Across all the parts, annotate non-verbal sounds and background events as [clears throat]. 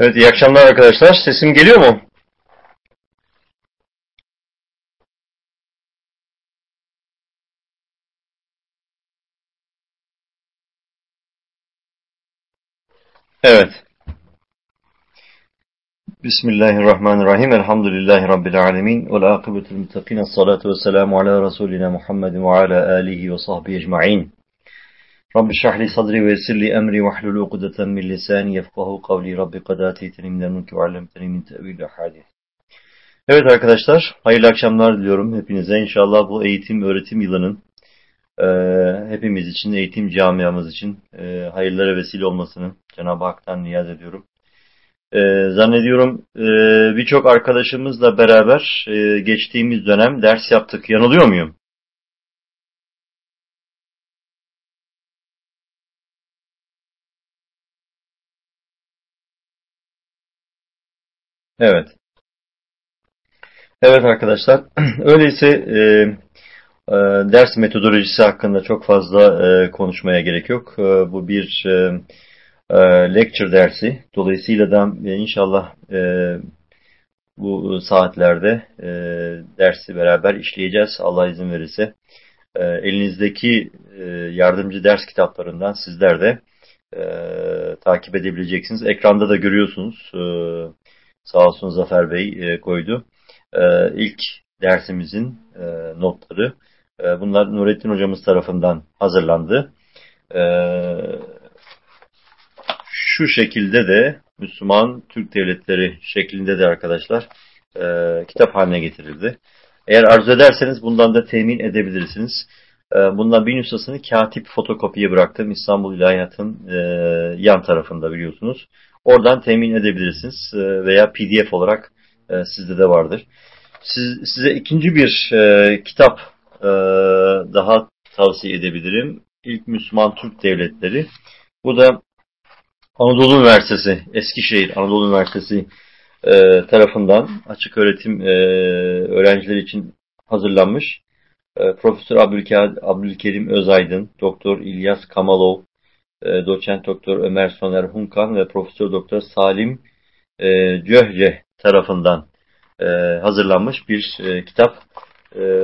Evet, iyi akşamlar arkadaşlar. Sesim geliyor mu? Evet. Bismillahirrahmanirrahim. Elhamdülillahi Rabbil alemin. Vel akıbetul muttaqin. Salatu ve selamu ala Resulina Muhammedin ve ala alihi ve sahbihi ecma'in. Rabbi şahli sadri ve yessirli emri ve hlul ukdeten min lisani yefkahu kavli. Rabbi kad ateyteni minel ve allemteni min tevil hadis. Evet arkadaşlar, hayırlı akşamlar diliyorum hepinize. İnşallah bu eğitim öğretim yılının e, hepimiz için, eğitim camiamız için e, hayırlara vesile olmasını Cenab-ı Hak'tan niyaz ediyorum. E, zannediyorum e, birçok arkadaşımızla beraber e, geçtiğimiz dönem ders yaptık. Yanılıyor muyum? Evet. Evet arkadaşlar. [clears throat] Öyleyse e, e, ders metodolojisi hakkında çok fazla e, konuşmaya gerek yok. E, bu bir e, e, lecture dersi. Dolayısıyla da e, inşallah e, bu saatlerde e, dersi beraber işleyeceğiz. Allah izin verirse. E, elinizdeki e, yardımcı ders kitaplarından sizler de e, takip edebileceksiniz. Ekranda da görüyorsunuz. E, sağ olsun Zafer Bey e, koydu. E, ilk dersimizin e, notları. E, bunlar Nurettin hocamız tarafından hazırlandı. E, şu şekilde de Müslüman Türk devletleri şeklinde de arkadaşlar e, kitap haline getirildi. Eğer arzu ederseniz bundan da temin edebilirsiniz. E, bundan bir nüshasını katip fotokopiye bıraktım. İstanbul İlahiyat'ın e, yan tarafında biliyorsunuz. Oradan temin edebilirsiniz e, veya pdf olarak e, sizde de vardır. Siz, size ikinci bir kitap daha tavsiye edebilirim. İlk Müslüman Türk Devletleri. Bu da Anadolu Üniversitesi, Eskişehir Anadolu Üniversitesi tarafından açık öğretim öğrencileri için hazırlanmış. E, Profesör Abdülkerim Özaydın, Doktor İlyas Kamalov, e, Doçent Doktor Ömer Soner Hunkan ve Profesör Doktor Salim e, Cöhce tarafından hazırlanmış bir kitap.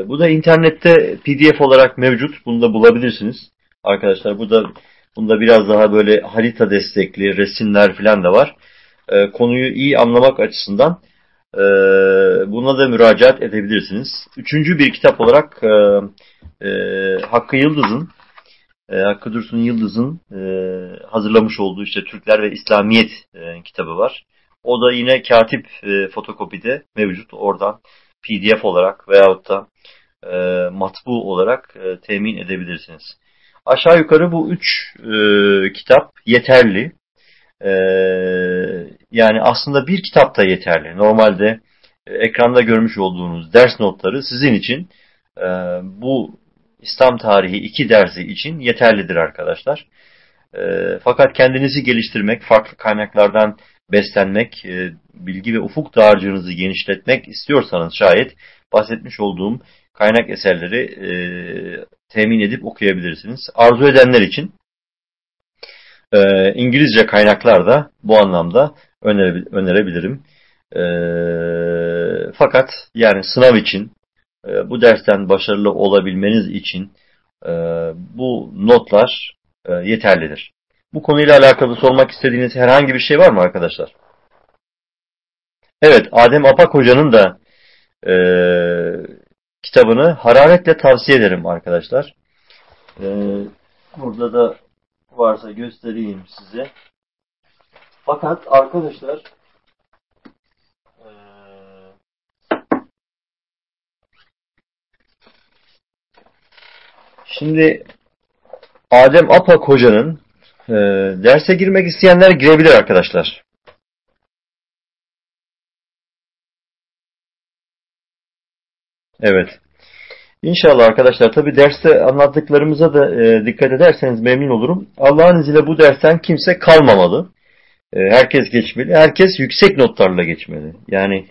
Bu da internette PDF olarak mevcut. Bunu da bulabilirsiniz. Arkadaşlar bu da bunda biraz daha böyle harita destekli resimler falan da var. Konuyu iyi anlamak açısından e, buna da müracaat edebilirsiniz. Üçüncü bir kitap olarak e, e, Hakkı Yıldız'ın e, Hakkı Dursun Yıldız'ın hazırlamış olduğu işte Türkler ve İslamiyet kitabı var. O da yine katip fotokopide mevcut. Oradan PDF olarak veyahut da matbu olarak temin edebilirsiniz. Aşağı yukarı bu üç kitap yeterli. E, yani aslında bir kitap da yeterli. Normalde e, ekranda görmüş olduğunuz ders notları sizin için e, bu İslam tarihi iki dersi için yeterlidir arkadaşlar. E, fakat kendinizi geliştirmek, farklı kaynaklardan beslenmek, bilgi ve ufuk dağarcığınızı genişletmek istiyorsanız şayet bahsetmiş olduğum kaynak eserleri temin edip okuyabilirsiniz. Arzu edenler için e, İngilizce kaynaklar da bu anlamda önere, önerebilirim. E, fakat yani sınav için e, bu dersten başarılı olabilmeniz için e, bu notlar e, yeterlidir. Bu konuyla alakalı sormak istediğiniz herhangi bir şey var mı arkadaşlar? Evet, Adem Apak Hoca'nın da e, kitabını hararetle tavsiye ederim arkadaşlar. E, burada da varsa göstereyim size. Fakat arkadaşlar şimdi Adem Apak Hoca'nın e, derse girmek isteyenler girebilir arkadaşlar. Evet. İnşallah arkadaşlar tabi derste anlattıklarımıza da e, dikkat ederseniz memnun olurum. Allah'ın izniyle bu dersten kimse kalmamalı. E, herkes geçmeli. Herkes yüksek notlarla geçmeli. Yani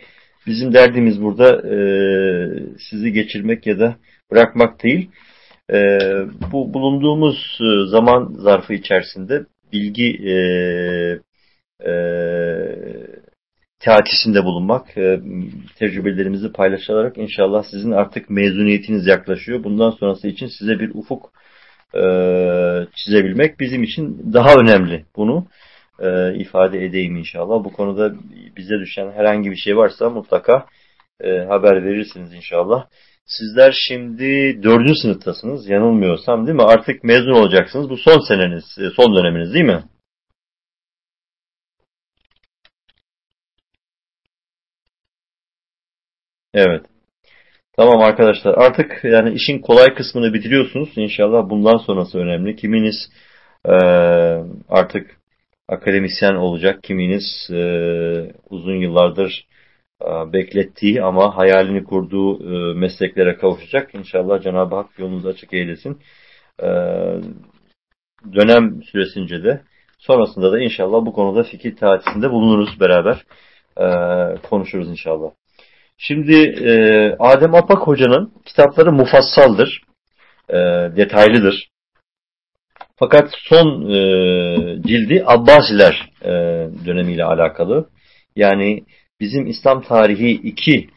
bizim derdimiz burada e, sizi geçirmek ya da bırakmak değil. E, bu bulunduğumuz e, zaman zarfı içerisinde bilgi e, e, teatisinde bulunmak, e, tecrübelerimizi paylaşarak inşallah sizin artık mezuniyetiniz yaklaşıyor. Bundan sonrası için size bir ufuk e, çizebilmek bizim için daha önemli. Bunu e, ifade edeyim inşallah. Bu konuda bize düşen herhangi bir şey varsa mutlaka e, haber verirsiniz inşallah. Sizler şimdi dördüncü sınıftasınız yanılmıyorsam değil mi? Artık mezun olacaksınız. Bu son seneniz, e, son döneminiz değil mi? Evet. Tamam arkadaşlar artık yani işin kolay kısmını bitiriyorsunuz. İnşallah bundan sonrası önemli. Kiminiz e, artık akademisyen olacak, kiminiz e, uzun yıllardır e, beklettiği ama hayalini kurduğu e, mesleklere kavuşacak. İnşallah Cenab-ı Hak yolunuzu açık eylesin. E, dönem süresince de sonrasında da inşallah bu konuda fikir tatisinde bulunuruz beraber. E, konuşuruz inşallah. Şimdi e, Adem Apak Hoca'nın kitapları mufassaldır, e, detaylıdır. Fakat son e, cildi Abbasiler e, dönemiyle alakalı. Yani bizim İslam tarihi 2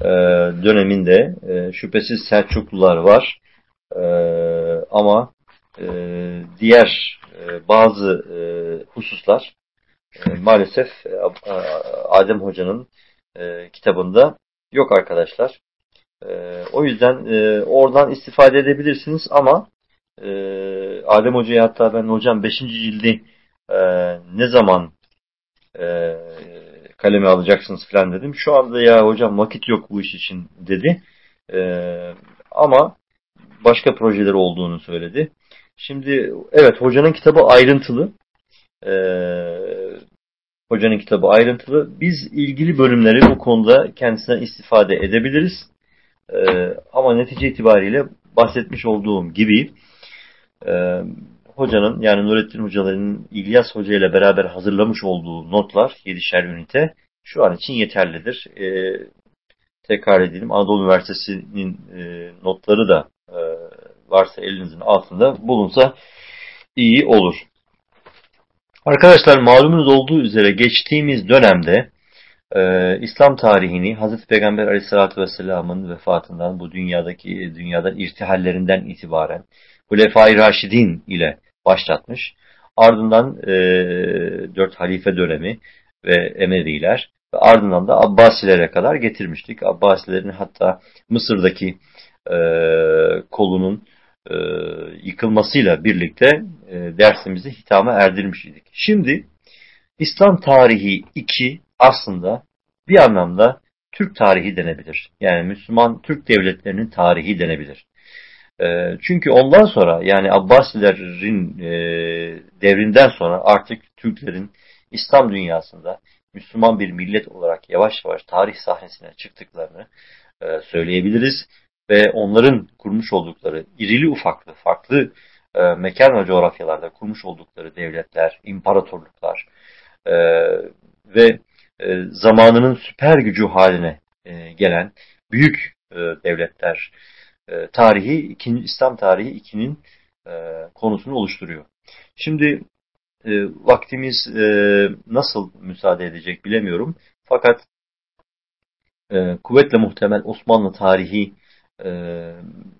e, döneminde e, şüphesiz Selçuklular var. E, ama e, diğer e, bazı e, hususlar e, maalesef e, Adem Hoca'nın e, kitabında yok arkadaşlar. E, o yüzden e, oradan istifade edebilirsiniz ama e, Adem Hoca'ya hatta ben hocam 5. cildi e, ne zaman e, kaleme alacaksınız falan dedim. Şu anda ya hocam vakit yok bu iş için dedi. E, ama başka projeler olduğunu söyledi. Şimdi evet hocanın kitabı ayrıntılı. E, hocanın kitabı ayrıntılı. Biz ilgili bölümleri bu konuda kendisine istifade edebiliriz. E, ama netice itibariyle bahsetmiş olduğum gibi e, hocanın yani Nurettin Hocaların İlyas Hoca ile beraber hazırlamış olduğu notlar 7'şer ünite şu an için yeterlidir. E, tekrar edelim Anadolu Üniversitesi'nin e, notları da e, varsa elinizin altında bulunsa iyi olur. Arkadaşlar malumunuz olduğu üzere geçtiğimiz dönemde e, İslam tarihini Hazreti Peygamber Aleyhisselatü Vesselam'ın vefatından bu dünyadaki dünyadan irtihallerinden itibaren Hulefai Raşidin ile başlatmış. Ardından e, dört halife dönemi ve Emeviler ve ardından da Abbasilere kadar getirmiştik. Abbasilerin hatta Mısır'daki e, kolunun e, yıkılmasıyla birlikte e, dersimizi hitama erdirmiş idik. Şimdi İslam tarihi 2 aslında bir anlamda Türk tarihi denebilir. Yani Müslüman Türk devletlerinin tarihi denebilir. E, çünkü ondan sonra yani Abbasilerin e, devrinden sonra artık Türklerin İslam dünyasında Müslüman bir millet olarak yavaş yavaş tarih sahnesine çıktıklarını e, söyleyebiliriz ve onların kurmuş oldukları irili ufaklı, farklı e, mekan ve coğrafyalarda kurmuş oldukları devletler, imparatorluklar e, ve e, zamanının süper gücü haline e, gelen büyük e, devletler e, tarihi, ikinci, İslam tarihi ikinin e, konusunu oluşturuyor. Şimdi e, vaktimiz e, nasıl müsaade edecek bilemiyorum. Fakat e, kuvvetle muhtemel Osmanlı tarihi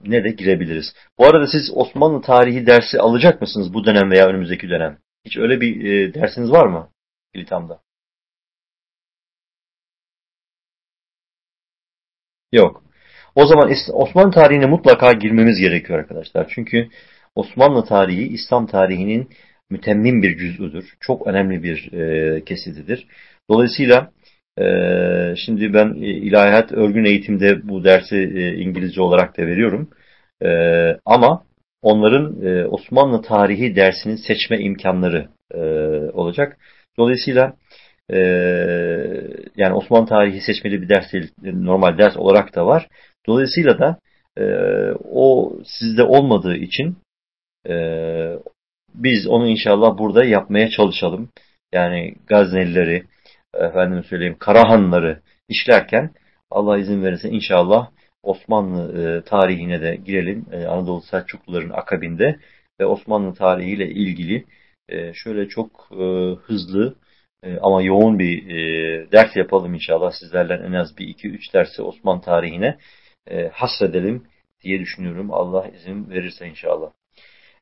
ne de girebiliriz. Bu arada siz Osmanlı tarihi dersi alacak mısınız bu dönem veya önümüzdeki dönem? Hiç öyle bir e, dersiniz var mı İlitam'da? Yok. O zaman Osmanlı tarihine mutlaka girmemiz gerekiyor arkadaşlar. Çünkü Osmanlı tarihi İslam tarihinin mütemmim bir cüz'üdür. Çok önemli bir e, kesitidir. Dolayısıyla ee, şimdi ben e, ilahiyat örgün eğitimde bu dersi e, İngilizce olarak da veriyorum. Ee, ama onların e, Osmanlı tarihi dersinin seçme imkanları olacak. Dolayısıyla yani Osmanlı tarihi seçmeli bir ders değil, normal ders olarak da var. Dolayısıyla da o sizde olmadığı için biz onu inşallah burada yapmaya çalışalım. Yani Gaznelileri, efendim söyleyeyim Karahanları işlerken Allah izin verirse inşallah Osmanlı e, tarihine de girelim. E, Anadolu Selçukluların akabinde ve Osmanlı tarihiyle ilgili e, şöyle çok e, hızlı E, ama yoğun bir e, ders yapalım inşallah. Sizlerle en az bir iki üç dersi Osmanlı tarihine e, hasredelim diye düşünüyorum. Allah izin verirse inşallah.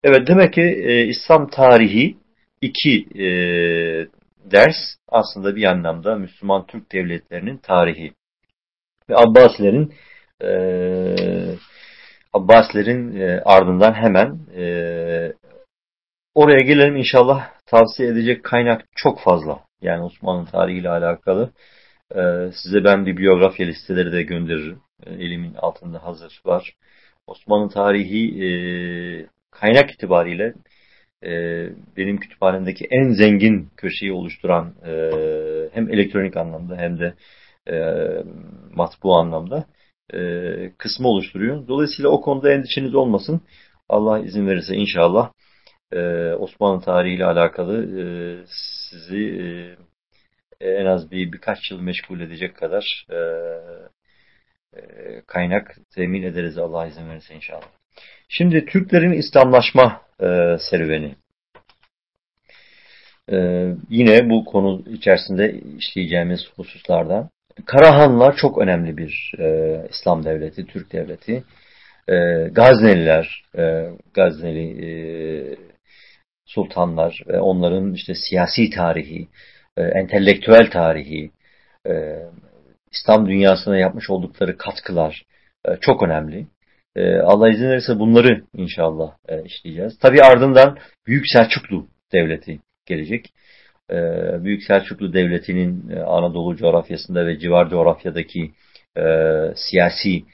Evet demek ki e, İslam tarihi iki e, ders aslında bir anlamda Müslüman Türk devletlerinin tarihi. Ve Abbasilerin e, Abbasilerin e, ardından hemen e, oraya gelelim inşallah tavsiye edecek kaynak çok fazla. Yani Osmanlı tarihiyle alakalı. E, size ben bibliografya listeleri de gönderirim. E, elimin altında hazır var. Osmanlı tarihi e, kaynak itibariyle e, benim kütüphanemdeki en zengin köşeyi oluşturan e, hem elektronik anlamda hem de e, matbu anlamda e, kısmı oluşturuyor. Dolayısıyla o konuda endişeniz olmasın. Allah izin verirse inşallah e, Osmanlı tarihiyle alakalı e, sizi e, en az bir birkaç yıl meşgul edecek kadar e, e, kaynak temin ederiz Allah izin verirse inşallah. Şimdi Türklerin İslamlaşma e, serüveni. E, yine bu konu içerisinde işleyeceğimiz hususlardan. Karahanlar çok önemli bir e, İslam devleti, Türk devleti. E, Gazneliler, e, Gazneli e, sultanlar ve onların işte siyasi tarihi, e, entelektüel tarihi, e, İslam dünyasına yapmış oldukları katkılar e, çok önemli. E, Allah izin verirse bunları inşallah e, işleyeceğiz. Tabi ardından Büyük Selçuklu Devleti gelecek. E, Büyük Selçuklu Devleti'nin e, Anadolu coğrafyasında ve civar coğrafyadaki e, siyasi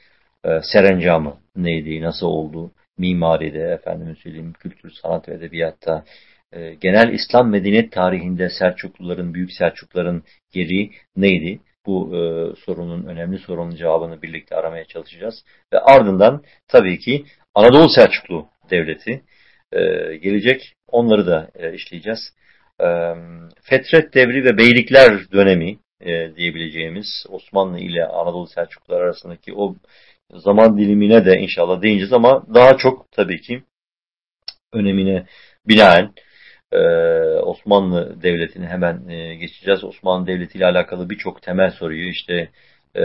e, serencamı neydi, nasıl oldu, mimaride, efendim söyleyeyim, kültür, sanat ve edebiyatta, e, genel İslam medeniyet tarihinde Selçukluların, Büyük Selçukluların yeri neydi? Bu e, sorunun, önemli sorunun cevabını birlikte aramaya çalışacağız. Ve ardından tabii ki Anadolu Selçuklu Devleti e, gelecek. Onları da e, işleyeceğiz. E, Fetret devri ve beylikler dönemi e, diyebileceğimiz Osmanlı ile Anadolu Selçuklular arasındaki o zaman dilimine de inşallah değineceğiz ama daha çok tabii ki önemine binaen Osmanlı Devleti'ni hemen e, geçeceğiz. Osmanlı Devleti ile alakalı birçok temel soruyu işte e,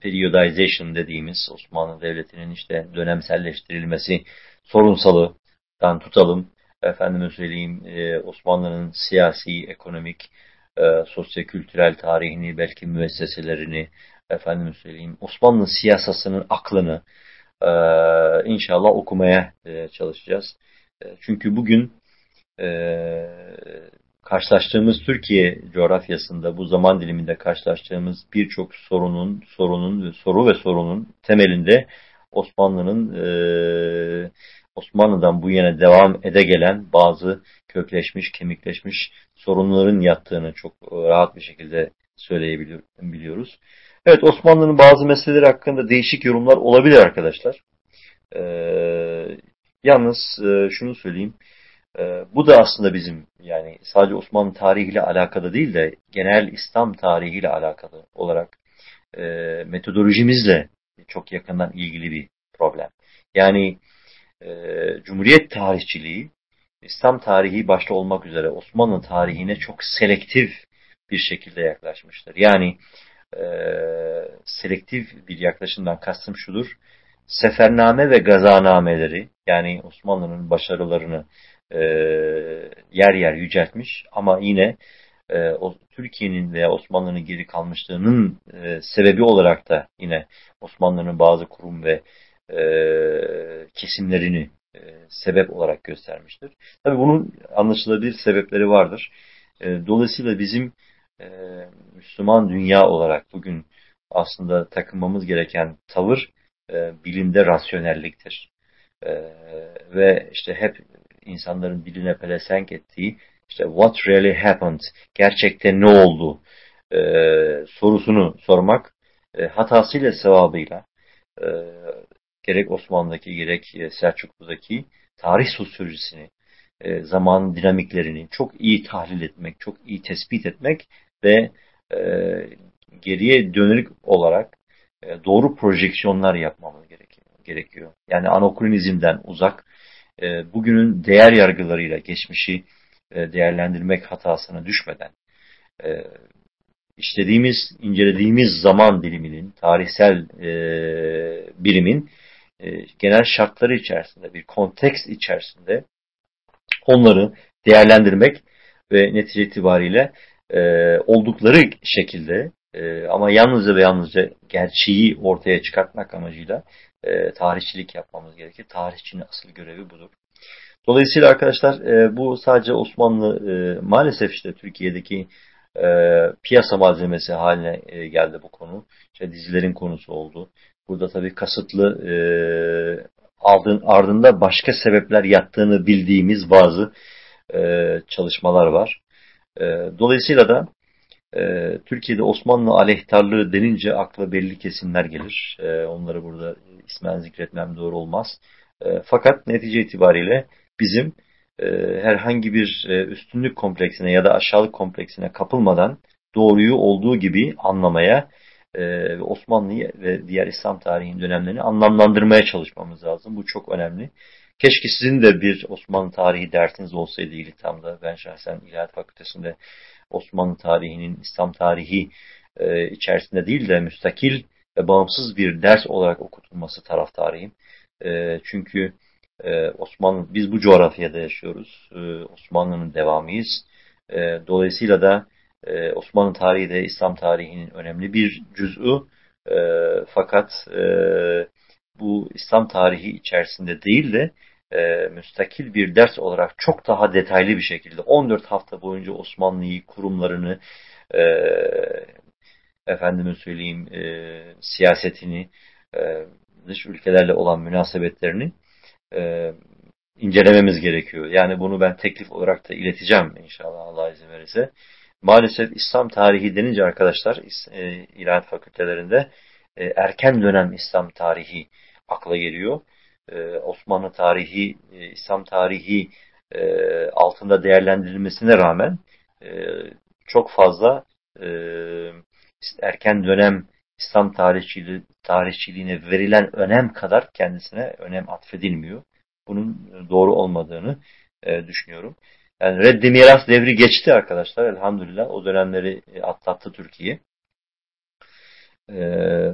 periodization dediğimiz Osmanlı Devleti'nin işte dönemselleştirilmesi sorunsalıdan tutalım. Efendime söyleyeyim e, Osmanlı'nın siyasi, ekonomik, e, sosyo-kültürel tarihini, belki müesseselerini, efendim söyleyeyim Osmanlı siyasasının aklını inşallah okumaya çalışacağız. Çünkü bugün e, karşılaştığımız Türkiye coğrafyasında bu zaman diliminde karşılaştığımız birçok sorunun, sorunun, soru ve sorunun temelinde Osmanlı'nın e, Osmanlı'dan bu yana devam ede gelen bazı kökleşmiş, kemikleşmiş sorunların yattığını çok rahat bir şekilde söyleyebiliyoruz. Evet Osmanlı'nın bazı meseleleri hakkında değişik yorumlar olabilir arkadaşlar. Ee, yalnız e, şunu söyleyeyim. E, bu da aslında bizim yani sadece Osmanlı tarihiyle alakalı değil de genel İslam tarihiyle alakalı olarak e, metodolojimizle çok yakından ilgili bir problem. Yani e, Cumhuriyet tarihçiliği İslam tarihi başta olmak üzere Osmanlı tarihine çok selektif bir şekilde yaklaşmıştır. Yani e, selektif bir yaklaşımdan kastım şudur. Sefername ve gazanameleri yani Osmanlı'nın başarılarını e, yer yer yüceltmiş ama yine e, o Türkiye'nin veya Osmanlı'nın geri kalmışlığının e, sebebi olarak da yine Osmanlı'nın bazı kurum ve e, kesimlerini e, sebep olarak göstermiştir. Tabii bunun anlaşılabilir sebepleri vardır. E, dolayısıyla bizim e, Müslüman dünya olarak bugün aslında takınmamız gereken tavır e, bilimde rasyonelliktir. E, ve işte hep insanların diline pelesenk ettiği işte what really happened, gerçekte ne oldu e, sorusunu sormak e, hatasıyla sevabıyla e, gerek Osmanlı'daki gerek Selçuklu'daki tarih sosyolojisini, e, zaman dinamiklerini çok iyi tahlil etmek, çok iyi tespit etmek ve e, geriye dönük olarak e, doğru projeksiyonlar yapmamız gerekiyor. Yani anokronizmden uzak, e, bugünün değer yargılarıyla geçmişi e, değerlendirmek hatasına düşmeden, e, işlediğimiz, incelediğimiz zaman diliminin, tarihsel e, birimin e, genel şartları içerisinde, bir konteks içerisinde onları değerlendirmek ve netice itibariyle e, oldukları şekilde e, ama yalnızca ve yalnızca gerçeği ortaya çıkartmak amacıyla e, tarihçilik yapmamız gerekir. Tarihçinin asıl görevi budur. Dolayısıyla arkadaşlar e, bu sadece Osmanlı e, maalesef işte Türkiye'deki e, piyasa malzemesi haline e, geldi bu konu. İşte dizilerin konusu oldu. Burada tabii kasıtlı e, ardın, ardında başka sebepler yattığını bildiğimiz bazı e, çalışmalar var. E, dolayısıyla da e, Türkiye'de Osmanlı aleyhtarlığı denince akla belli kesimler gelir. E, onları burada ismen zikretmem doğru olmaz. E, fakat netice itibariyle bizim e, herhangi bir e, üstünlük kompleksine ya da aşağılık kompleksine kapılmadan doğruyu olduğu gibi anlamaya e, Osmanlı'yı ve diğer İslam tarihinin dönemlerini anlamlandırmaya çalışmamız lazım. Bu çok önemli. Keşke sizin de bir Osmanlı tarihi dersiniz olsaydı İlitam'da. Ben şahsen İlahiyat Fakültesi'nde Osmanlı tarihinin İslam tarihi e, içerisinde değil de müstakil ve bağımsız bir ders olarak okutulması taraftarıyım. E, çünkü e, Osmanlı, biz bu coğrafyada yaşıyoruz. E, Osmanlı'nın devamıyız. Dolayısıyla da Osmanlı tarihi de İslam tarihinin önemli bir cüz'ü. Fakat bu İslam tarihi içerisinde değil de e, müstakil bir ders olarak çok daha detaylı bir şekilde 14 hafta boyunca Osmanlı'yı, kurumlarını, e, efendime söyleyeyim e, siyasetini, e, dış ülkelerle olan münasebetlerini e, incelememiz gerekiyor. Yani bunu ben teklif olarak da ileteceğim inşallah Allah izin verirse. Maalesef İslam tarihi denince arkadaşlar e, ilahiyat fakültelerinde e, erken dönem İslam tarihi akla geliyor. E, Osmanlı tarihi, e, İslam tarihi e, altında değerlendirilmesine rağmen çok fazla erken dönem İslam tarihçiliği, tarihçiliğine verilen önem kadar kendisine önem atfedilmiyor. Bunun doğru olmadığını düşünüyorum. Yani reddi miras devri geçti arkadaşlar elhamdülillah. O dönemleri atlattı Türkiye.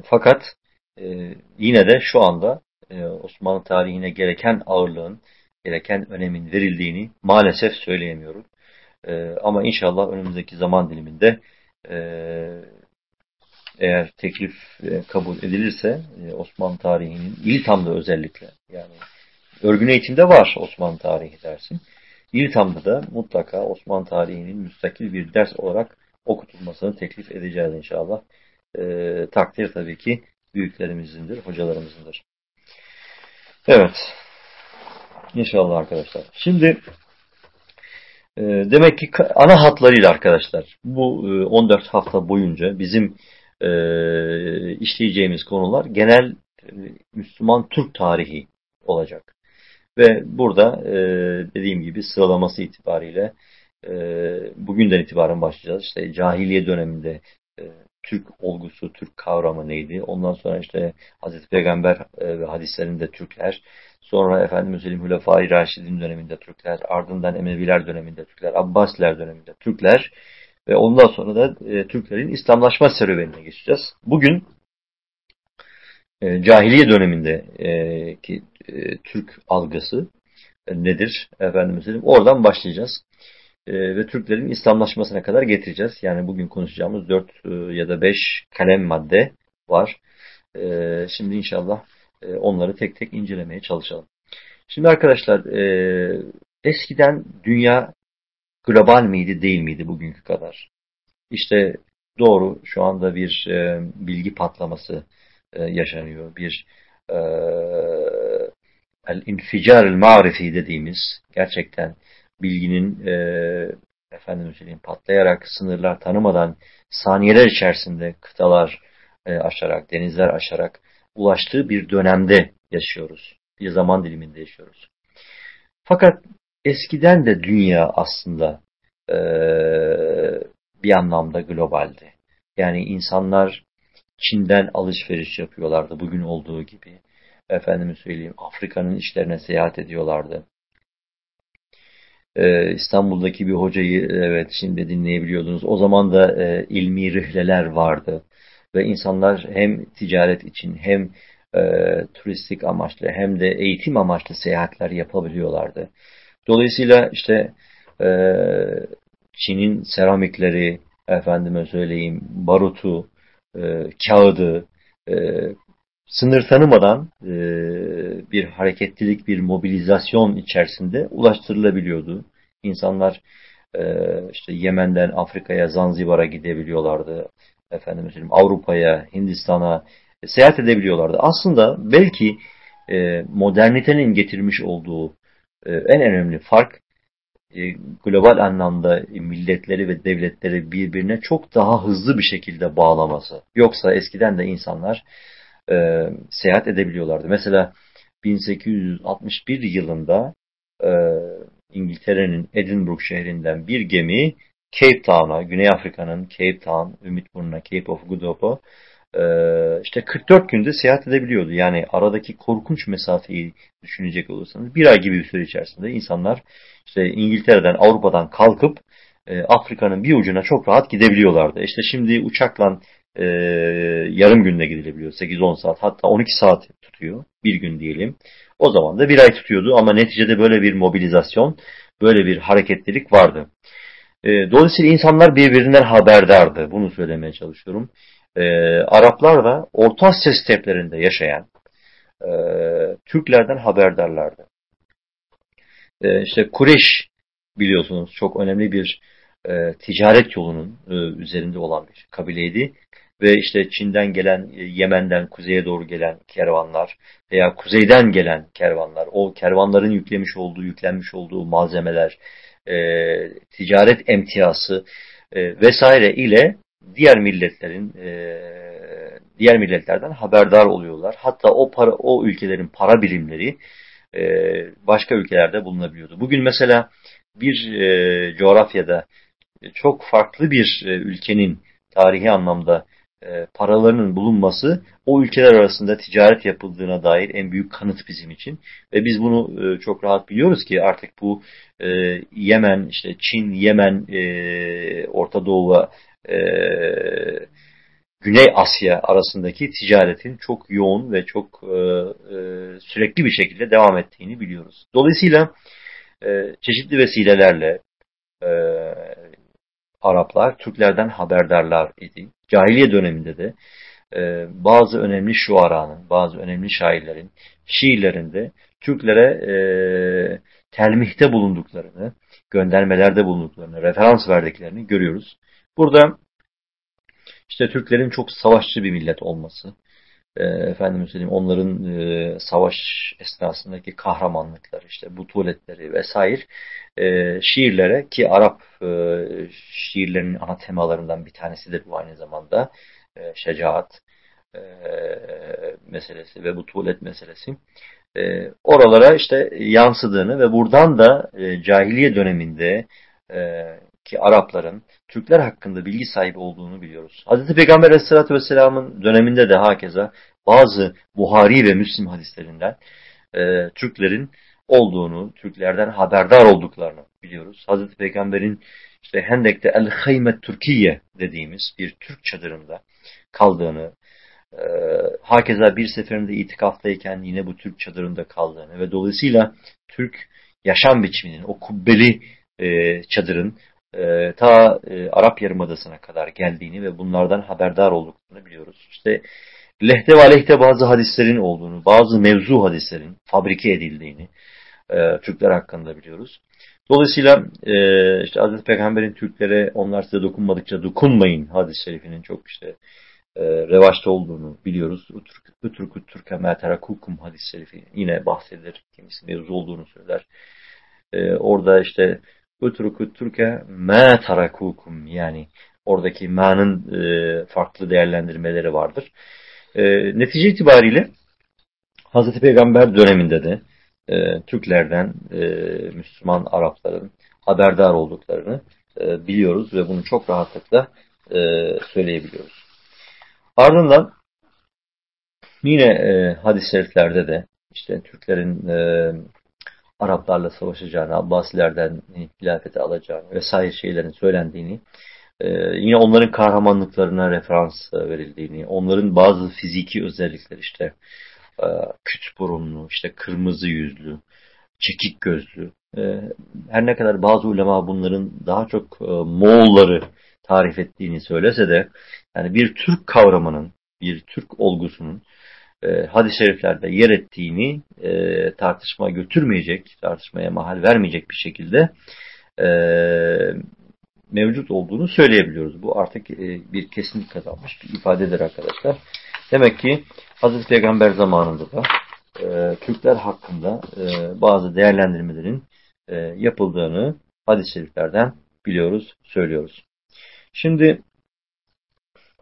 Fakat yine de şu anda e, Osmanlı tarihine gereken ağırlığın, gereken önemin verildiğini maalesef söyleyemiyorum. E, ama inşallah önümüzdeki zaman diliminde e, eğer teklif kabul edilirse Osmanlı tarihinin İltam'da özellikle yani örgün eğitimde var Osmanlı tarihi dersi. İltam'da da mutlaka Osmanlı tarihinin müstakil bir ders olarak okutulmasını teklif edeceğiz inşallah. E, takdir tabii ki büyüklerimizin hocalarımızındır. Evet. İnşallah arkadaşlar. Şimdi e, demek ki ana hatlarıyla arkadaşlar bu e, 14 hafta boyunca bizim e, işleyeceğimiz konular genel e, Müslüman Türk tarihi olacak. Ve burada e, dediğim gibi sıralaması itibariyle e, bugünden itibaren başlayacağız. İşte cahiliye döneminde e, Türk olgusu, Türk kavramı neydi? Ondan sonra işte Hazreti Peygamber e, ve hadislerinde Türkler, sonra Efendimiz Selim Hülefai Raşidin döneminde Türkler, ardından Emeviler döneminde Türkler, Abbasiler döneminde Türkler ve ondan sonra da e, Türklerin İslamlaşma serüvenine geçeceğiz. Bugün e, cahiliye döneminde e, e, Türk algısı nedir? Efendim söyleyeyim. Oradan başlayacağız. E, ve Türklerin İslamlaşmasına kadar getireceğiz. Yani bugün konuşacağımız 4 e, ya da 5 kalem madde var. E, şimdi inşallah e, onları tek tek incelemeye çalışalım. Şimdi arkadaşlar e, eskiden dünya global miydi değil miydi bugünkü kadar? İşte doğru şu anda bir bilgi patlaması yaşanıyor. Bir e, el-inficar marifi dediğimiz gerçekten bilginin e, efendim söyleyeyim patlayarak sınırlar tanımadan saniyeler içerisinde kıtalar e, aşarak, denizler aşarak ulaştığı bir dönemde yaşıyoruz. Bir zaman diliminde yaşıyoruz. Fakat eskiden de dünya aslında e, bir anlamda globaldi. Yani insanlar Çin'den alışveriş yapıyorlardı bugün olduğu gibi. Efendime söyleyeyim Afrika'nın işlerine seyahat ediyorlardı. E, İstanbul'daki bir hocayı evet şimdi dinleyebiliyordunuz. O zaman da e, ilmi rihleler vardı ve insanlar hem ticaret için hem e, turistik amaçlı hem de eğitim amaçlı seyahatler yapabiliyorlardı. Dolayısıyla işte e, Çin'in seramikleri, efendime söyleyeyim barutu, e, kağıdı, e, sınır tanımadan e, bir hareketlilik, bir mobilizasyon içerisinde ulaştırılabiliyordu. İnsanlar e, işte Yemen'den Afrika'ya, Zanzibar'a gidebiliyorlardı. Efendim Avrupa'ya, Hindistan'a e, seyahat edebiliyorlardı. Aslında belki e, modernitenin getirmiş olduğu e, en önemli fark e, global anlamda milletleri ve devletleri birbirine çok daha hızlı bir şekilde bağlaması. Yoksa eskiden de insanlar e, seyahat edebiliyorlardı. Mesela 1861 yılında e, İngiltere'nin Edinburgh şehrinden bir gemi Cape Town'a, Güney Afrika'nın Cape Town, Ümitburnu'na, Cape of Good Hope'a e, işte 44 günde seyahat edebiliyordu. Yani aradaki korkunç mesafeyi düşünecek olursanız bir ay gibi bir süre içerisinde insanlar işte İngiltere'den, Avrupa'dan kalkıp e, Afrika'nın bir ucuna çok rahat gidebiliyorlardı. İşte şimdi uçakla e, yarım günde gidilebiliyor. 8-10 saat hatta 12 saat tutuyor. Bir gün diyelim. O zaman da bir ay tutuyordu ama neticede böyle bir mobilizasyon, böyle bir hareketlilik vardı. E, dolayısıyla insanlar birbirinden haberdardı. Bunu söylemeye çalışıyorum. E, Araplar da Orta Asya steplerinde yaşayan e, Türklerden haberdarlardı. E, işte Kureş biliyorsunuz çok önemli bir e, ticaret yolunun e, üzerinde olan bir kabileydi ve işte Çin'den gelen, e, Yemen'den kuzeye doğru gelen kervanlar veya kuzeyden gelen kervanlar, o kervanların yüklemiş olduğu, yüklenmiş olduğu malzemeler, e, ticaret emtiyası e, vesaire ile diğer milletlerin e, diğer milletlerden haberdar oluyorlar. Hatta o para, o ülkelerin para birimleri e, başka ülkelerde bulunabiliyordu. Bugün mesela bir e, coğrafyada çok farklı bir e, ülkenin tarihi anlamda e, paralarının bulunması o ülkeler arasında ticaret yapıldığına dair en büyük kanıt bizim için. Ve biz bunu e, çok rahat biliyoruz ki artık bu e, Yemen, işte Çin, Yemen, Orta Doğu ve e, Güney Asya arasındaki ticaretin çok yoğun ve çok e, e, sürekli bir şekilde devam ettiğini biliyoruz. Dolayısıyla e, çeşitli vesilelerle e, Araplar Türklerden haberdarlar idi. Cahiliye döneminde de e, bazı önemli şuaranın, bazı önemli şairlerin şiirlerinde Türklere e, telmihte bulunduklarını, göndermelerde bulunduklarını, referans verdiklerini görüyoruz. Burada işte Türklerin çok savaşçı bir millet olması, e, efendim söyleyeyim onların e, savaş esnasındaki kahramanlıkları, işte butuletleri vesaire e, şiirlere ki Arap e, şiirlerinin ana temalarından bir tanesidir bu aynı zamanda e, şecaat e, meselesi ve butulet meselesi. E, oralara işte yansıdığını ve buradan da e, cahiliye döneminde e, ki Arapların Türkler hakkında bilgi sahibi olduğunu biliyoruz. Hz. Peygamber Aleyhisselatü Vesselam'ın döneminde de hakeza bazı Buhari ve Müslim hadislerinden e, Türklerin olduğunu, Türklerden haberdar olduklarını biliyoruz. Hz. Peygamber'in işte Hendek'te El Haymet Türkiye dediğimiz bir Türk çadırında kaldığını, e, hakeza bir seferinde itikaftayken yine bu Türk çadırında kaldığını ve dolayısıyla Türk yaşam biçiminin, o kubbeli e, çadırın e, ta e, Arap Yarımadası'na kadar geldiğini ve bunlardan haberdar olduklarını biliyoruz. İşte lehte ve aleyhte bazı hadislerin olduğunu, bazı mevzu hadislerin fabrike edildiğini e, Türkler hakkında biliyoruz. Dolayısıyla e, işte Hazreti Peygamber'in Türklere onlar size dokunmadıkça dokunmayın hadis-i şerifinin çok işte e, revaçta olduğunu biliyoruz. Utrukut Türke meterakukum hadis-i şerifi yine bahsedilir. Kimisi mevzu olduğunu söyler. E, orada işte Utrukut Türke meterakukum yani oradaki ma'nın e, farklı değerlendirmeleri vardır. E, netice itibariyle Hazreti Peygamber döneminde de e, Türklerden e, Müslüman Arapların haberdar olduklarını e, biliyoruz ve bunu çok rahatlıkla e, söyleyebiliyoruz. Ardından yine e, hadis-i şeriflerde de işte Türklerin e, Araplarla savaşacağını, Abbasilerden hilafeti alacağını vesaire şeylerin söylendiğini, e, yine onların kahramanlıklarına referans verildiğini, onların bazı fiziki özellikler işte e, küt burunlu, işte kırmızı yüzlü, çekik gözlü, e, her ne kadar bazı ulema bunların daha çok Moğolları tarif ettiğini söylese de yani bir Türk kavramının, bir Türk olgusunun e, hadis-i şeriflerde yer ettiğini e, tartışma götürmeyecek, tartışmaya mahal vermeyecek bir şekilde e, mevcut olduğunu söyleyebiliyoruz. Bu artık e, bir kesinlik kazanmış bir ifadedir arkadaşlar. Demek ki Hazreti Peygamber zamanında da e, Türkler hakkında e, bazı değerlendirmelerin e, yapıldığını hadis-i şeriflerden biliyoruz, söylüyoruz. Şimdi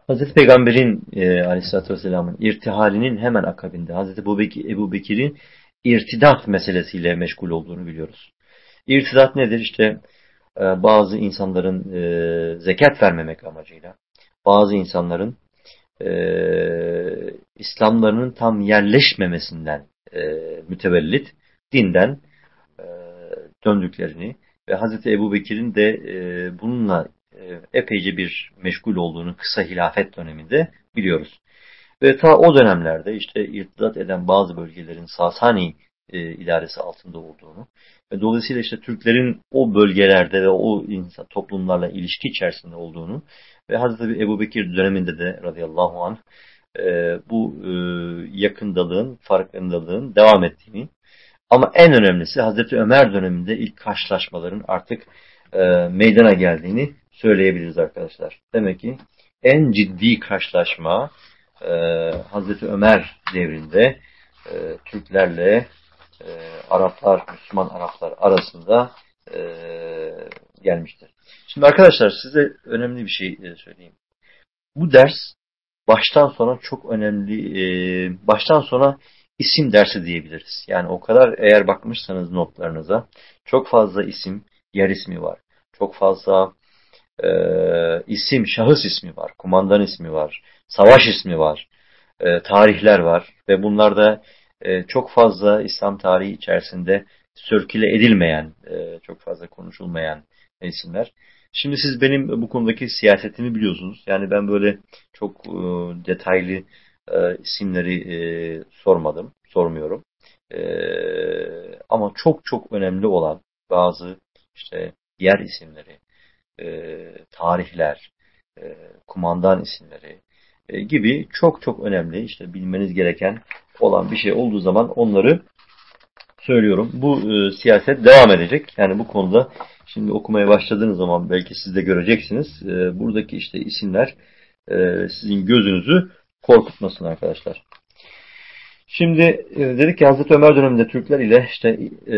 Hazreti Peygamber'in e, aleyhissalatü vesselamın irtihalinin hemen akabinde Hazreti Ebu, Bekir, Ebu Bekir'in irtidat meselesiyle meşgul olduğunu biliyoruz. İrtidat nedir? İşte e, bazı insanların e, zekat vermemek amacıyla, bazı insanların e, İslamlarının tam yerleşmemesinden e, mütevellit dinden e, döndüklerini ve Hazreti Ebu Bekir'in de e, bununla epeyce bir meşgul olduğunu kısa hilafet döneminde biliyoruz. Ve ta o dönemlerde işte irtidat eden bazı bölgelerin Sasani e, idaresi altında olduğunu ve dolayısıyla işte Türklerin o bölgelerde ve o insan, toplumlarla ilişki içerisinde olduğunu ve Hazreti Ebu Bekir döneminde de radıyallahu anh e, bu e, yakındalığın, farkındalığın devam ettiğini ama en önemlisi Hazreti Ömer döneminde ilk karşılaşmaların artık e, meydana geldiğini söyleyebiliriz arkadaşlar. Demek ki en ciddi karşılaşma e, Hazreti Ömer devrinde e, Türklerle e, Araplar, Müslüman Araplar arasında e, gelmiştir. Şimdi arkadaşlar size önemli bir şey e, söyleyeyim. Bu ders baştan sona çok önemli, e, baştan sona isim dersi diyebiliriz. Yani o kadar eğer bakmışsanız notlarınıza çok fazla isim, yer ismi var. Çok fazla e, isim, şahıs ismi var, kumandan ismi var, savaş ismi var, e, tarihler var ve bunlarda e, çok fazla İslam tarihi içerisinde sörküle edilmeyen, e, çok fazla konuşulmayan isimler. Şimdi siz benim bu konudaki siyasetimi biliyorsunuz. Yani ben böyle çok e, detaylı e, isimleri e, sormadım, sormuyorum. E, ama çok çok önemli olan bazı işte yer isimleri, e, tarihler, e, kumandan isimleri e, gibi çok çok önemli işte bilmeniz gereken olan bir şey olduğu zaman onları söylüyorum. Bu e, siyaset devam edecek. Yani bu konuda şimdi okumaya başladığınız zaman belki siz de göreceksiniz. E, buradaki işte isimler e, sizin gözünüzü korkutmasın arkadaşlar. Şimdi e, dedik ki Hazreti Ömer döneminde Türkler ile işte e,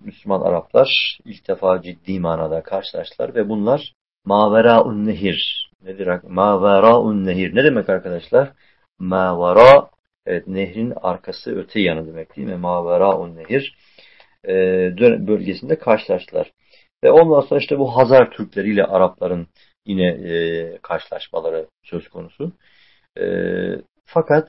Müslüman Araplar ilk defa ciddi manada karşılaştılar ve bunlar Maveraun Nehir. Nedir? Maveraun Nehir. Ne demek arkadaşlar? Mavera evet nehrin arkası öte yanı demek değil mi? Maveraun Nehir e, bölgesinde karşılaştılar. Ve ondan sonra işte bu Hazar Türkleri ile Arapların yine e, karşılaşmaları söz konusu. E, fakat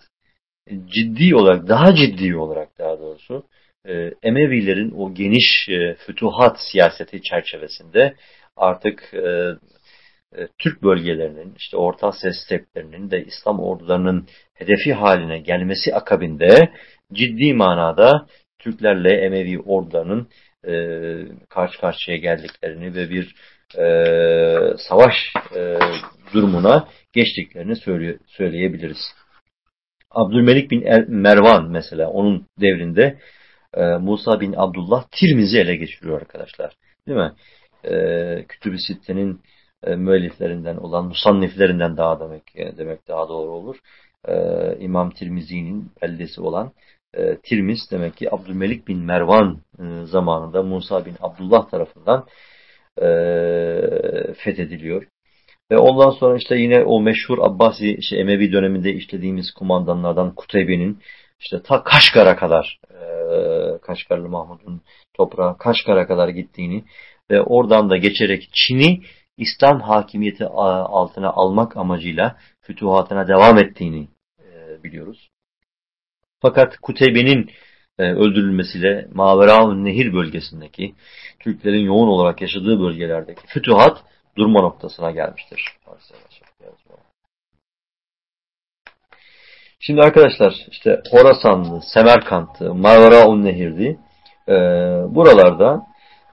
ciddi olarak, daha ciddi olarak daha doğrusu e, Emevilerin o geniş e, fütuhat siyaseti çerçevesinde artık e, e, Türk bölgelerinin, işte Orta Asya steplerinin de İslam ordularının hedefi haline gelmesi akabinde ciddi manada Türklerle Emevi ordularının e, karşı karşıya geldiklerini ve bir e, savaş e, durumuna geçtiklerini söyle, söyleyebiliriz. Abdülmelik bin er, Mervan mesela onun devrinde e, Musa bin Abdullah Tirmizi ele geçiriyor arkadaşlar. Değil mi? E, Kütüb-i Sitte'nin e, müelliflerinden olan, musanniflerinden daha demek e, demek daha doğru olur. E, İmam Tirmizi'nin beldesi olan e, Tirmiz demek ki Abdülmelik bin Mervan e, zamanında Musa bin Abdullah tarafından e, fethediliyor. Ve ondan sonra işte yine o meşhur Abbasi işte Emevi döneminde işlediğimiz kumandanlardan Kuteybe'nin işte ta Kaşgar'a kadar e, Kaşgarlı Mahmud'un toprağı Kaşgar'a kadar gittiğini ve oradan da geçerek Çin'i İslam hakimiyeti altına almak amacıyla fütuhatına devam ettiğini e, biliyoruz. Fakat Kuteybe'nin e, öldürülmesiyle Mavera Nehir bölgesindeki Türklerin yoğun olarak yaşadığı bölgelerdeki fütuhat durma noktasına gelmiştir. Şimdi arkadaşlar işte Horasanlı, Semerkant'ı, Marvara Nehir'di. E, buralarda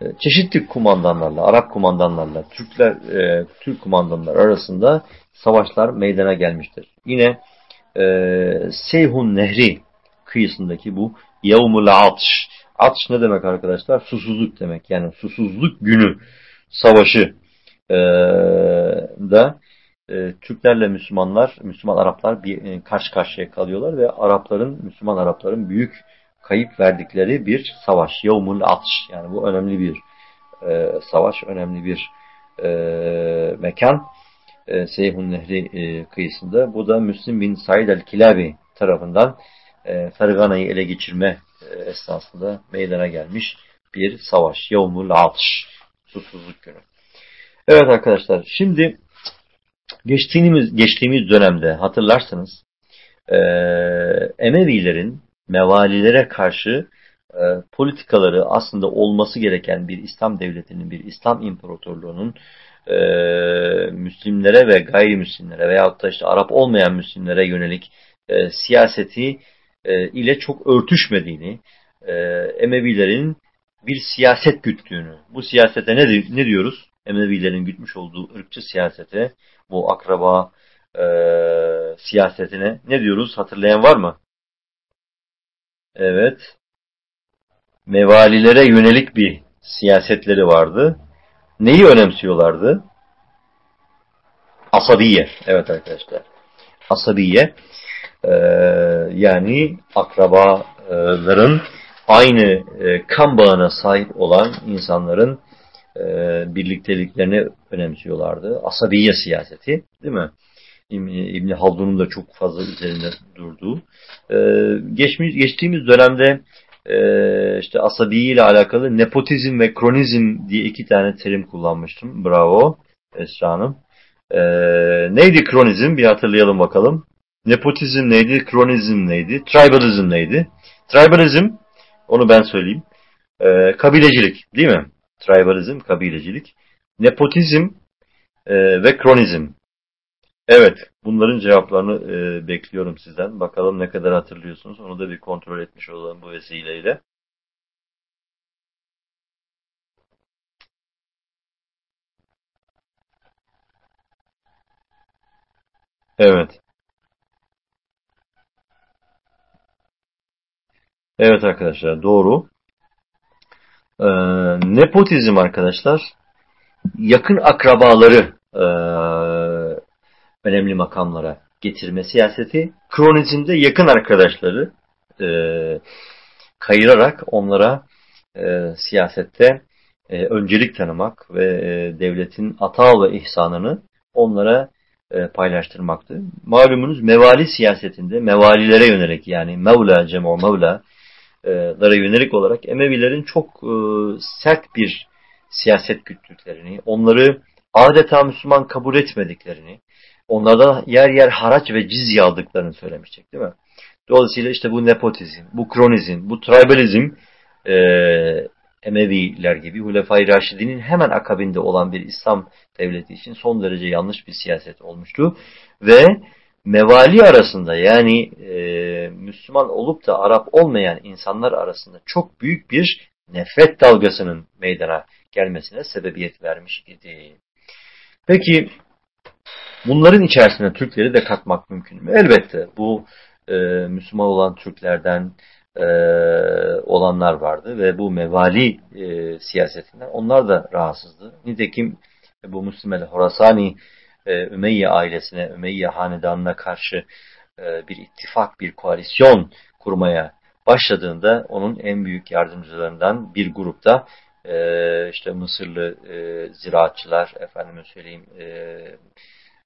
e, çeşitli kumandanlarla, Arap kumandanlarla, Türkler, e, Türk kumandanlar arasında savaşlar meydana gelmiştir. Yine e, Seyhun Nehri kıyısındaki bu Yavmul Atş. Atş ne demek arkadaşlar? Susuzluk demek. Yani susuzluk günü savaşı e, da e, Türklerle Müslümanlar, Müslüman Araplar bir e, karşı karşıya kalıyorlar ve Arapların, Müslüman Arapların büyük kayıp verdikleri bir savaş. Yevmul Atş. Yani bu önemli bir e, savaş, önemli bir e, mekan. E, Seyhun Nehri e, kıyısında. Bu da Müslim bin Said el-Kilabi tarafından e, Fergana'yı ele geçirme e, esnasında meydana gelmiş bir savaş. Yevmul Atş. Susuzluk günü. Evet arkadaşlar şimdi geçtiğimiz, geçtiğimiz dönemde hatırlarsanız e, Emevilerin mevalilere karşı e, politikaları aslında olması gereken bir İslam devletinin, bir İslam imparatorluğunun e, Müslimlere ve gayrimüslimlere veyahut da işte Arap olmayan Müslimlere yönelik e, siyaseti e, ile çok örtüşmediğini, e, Emevilerin bir siyaset güttüğünü, bu siyasete ne, ne diyoruz? Emevilerin gütmüş olduğu ırkçı siyasete, bu akraba e, siyasetine ne diyoruz? Hatırlayan var mı? Evet. Mevalilere yönelik bir siyasetleri vardı. Neyi önemsiyorlardı? Asabiye. Evet arkadaşlar. Asabiye. Ee, yani akrabaların aynı e, kan bağına sahip olan insanların e, birlikteliklerini önemsiyorlardı. Asabiye siyaseti değil mi? İbni Haldun'un da çok fazla üzerinde durduğu. Ee, geçmiş, geçtiğimiz dönemde e, işte asabiye ile alakalı nepotizm ve kronizm diye iki tane terim kullanmıştım. Bravo Esra Hanım. Ee, neydi kronizm? Bir hatırlayalım bakalım. Nepotizm neydi? Kronizm neydi? Tribalizm neydi? Tribalizm, onu ben söyleyeyim. Ee, kabilecilik değil mi? Tribalizm, kabilecilik. Nepotizm e, ve kronizm. Evet, bunların cevaplarını e, bekliyorum sizden. Bakalım ne kadar hatırlıyorsunuz. Onu da bir kontrol etmiş olalım bu vesileyle. Evet. Evet arkadaşlar doğru. Ee, nepotizm arkadaşlar yakın akrabaları e, önemli makamlara getirme siyaseti. Kronizmde yakın arkadaşları e, kayırarak onlara e, siyasette e, öncelik tanımak ve e, devletin ata ve ihsanını onlara e, paylaştırmaktı. Malumunuz mevali siyasetinde mevalilere yönelik yani Mevla, Cemo Mevla lara yönelik olarak Emevilerin çok e, sert bir siyaset güttüklerini, onları adeta Müslüman kabul etmediklerini, onlardan yer yer haraç ve cizye aldıklarını söylemiştik değil mi? Dolayısıyla işte bu nepotizm, bu kronizm, bu tribalizm e, Emeviler gibi Hulefai Raşidi'nin hemen akabinde olan bir İslam devleti için son derece yanlış bir siyaset olmuştu. Ve mevali arasında yani e, Müslüman olup da Arap olmayan insanlar arasında çok büyük bir nefret dalgasının meydana gelmesine sebebiyet vermiş idi. Peki bunların içerisine Türkleri de katmak mümkün mü? Elbette bu e, Müslüman olan Türklerden e, olanlar vardı ve bu mevali e, siyasetinden onlar da rahatsızdı. Nitekim bu Müslüman Horasani e, Ümeyye ailesine, Ümeyye hanedanına karşı e, bir ittifak, bir koalisyon kurmaya başladığında onun en büyük yardımcılarından bir grupta e, işte Mısırlı e, ziraatçılar, efendime söyleyeyim e,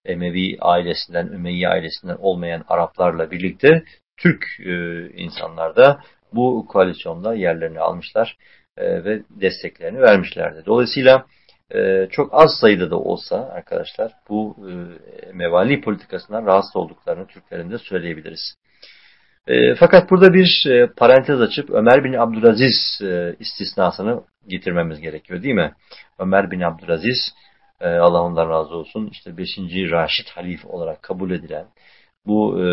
Emevi ailesinden, Ümeyye ailesinden olmayan Araplarla birlikte Türk e, insanlar da bu koalisyonda yerlerini almışlar e, ve desteklerini vermişlerdi. Dolayısıyla e, çok az sayıda da olsa arkadaşlar bu e, mevali politikasından rahatsız olduklarını Türklerin de söyleyebiliriz. E, fakat burada bir e, parantez açıp Ömer bin Abdülaziz e, istisnasını getirmemiz gerekiyor değil mi? Ömer bin Abdülaziz e, Allah ondan razı olsun işte 5. Raşid Halif olarak kabul edilen bu e,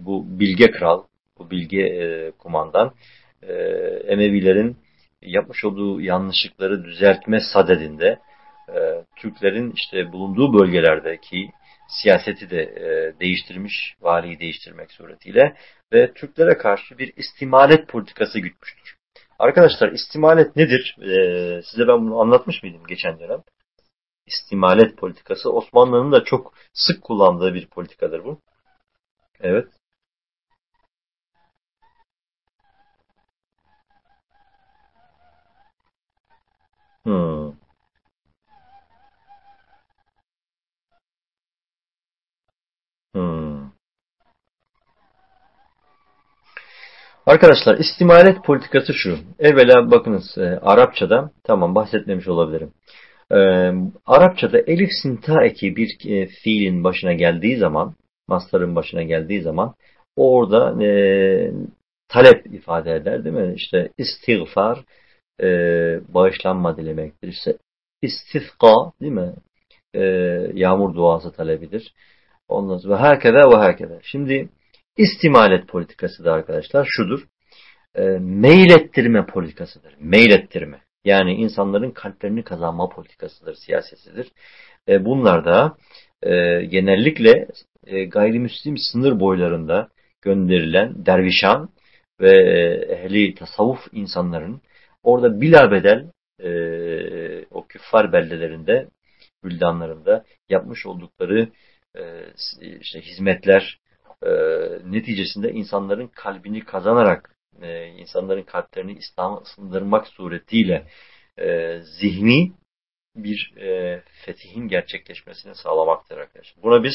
bu bilge kral, bu bilge e, kumandan e, Emevilerin yapmış olduğu yanlışlıkları düzeltme sadedinde e, Türklerin işte bulunduğu bölgelerdeki siyaseti de e, değiştirmiş, valiyi değiştirmek suretiyle ve Türklere karşı bir istimalet politikası gütmüştür. Arkadaşlar istimalet nedir? E, size ben bunu anlatmış mıydım geçen dönem? İstimalet politikası Osmanlı'nın da çok sık kullandığı bir politikadır bu. Evet. Hmm. Hmm. Arkadaşlar istimalet politikası şu. Evvela bakınız e, Arapçada tamam bahsetmemiş olabilirim. E, Arapçada elif sinta eki bir e, fiilin başına geldiği zaman, mastarın başına geldiği zaman orada e, talep ifade eder değil mi? İşte istiğfar e, bağışlanma dilemektir. İstifka değil mi? E, yağmur duası talebidir. Ondan sonra herkese ve herkese. Şimdi istimalet politikası da arkadaşlar şudur. E, meylettirme politikasıdır. Meylettirme. Yani insanların kalplerini kazanma politikasıdır, siyasetidir. E, bunlar da e, genellikle e, gayrimüslim sınır boylarında gönderilen dervişan ve e, ehli tasavvuf insanların orada bilabedel e, o küffar beldelerinde, büldanlarında yapmış oldukları e, işte hizmetler e, neticesinde insanların kalbini kazanarak e, insanların kalplerini İslam'a ısındırmak suretiyle e, zihni bir e, fetihin gerçekleşmesini sağlamaktır arkadaşlar. Buna biz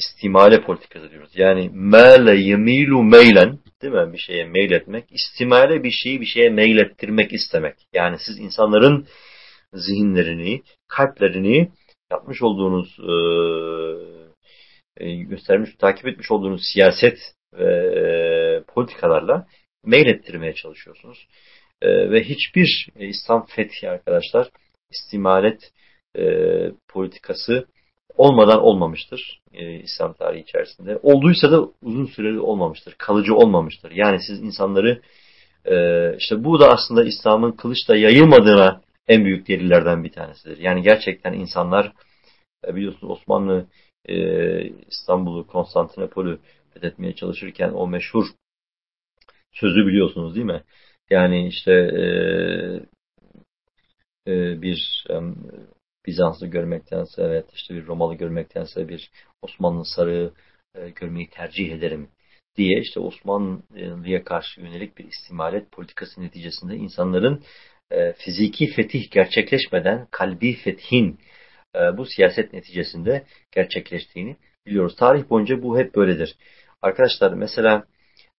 istimale politikası diyoruz. Yani mele yemilu meylen değil mi? Bir şeye meyletmek. İstimale bir şeyi bir şeye meylettirmek istemek. Yani siz insanların zihinlerini, kalplerini yapmış olduğunuz e, e, göstermiş, takip etmiş olduğunuz siyaset ve e, politikalarla meylettirmeye çalışıyorsunuz. E, ve hiçbir e, İslam fethi arkadaşlar istimalet e, politikası olmadan olmamıştır e, İslam tarihi içerisinde. Olduysa da uzun süreli olmamıştır, kalıcı olmamıştır. Yani siz insanları e, işte bu da aslında İslam'ın kılıçla yayılmadığına en büyük delillerden bir tanesidir. Yani gerçekten insanlar e, biliyorsunuz Osmanlı e, İstanbul'u, Konstantinopol'ü fethetmeye çalışırken o meşhur sözü biliyorsunuz değil mi? Yani işte e, e, bir Bizanslı görmektense evet işte bir Romalı görmektense bir Osmanlı sarığı e, görmeyi tercih ederim diye işte Osmanlı'ya karşı yönelik bir istimalet politikası neticesinde insanların e, fiziki fetih gerçekleşmeden kalbi fethin e, bu siyaset neticesinde gerçekleştiğini biliyoruz. Tarih boyunca bu hep böyledir. Arkadaşlar mesela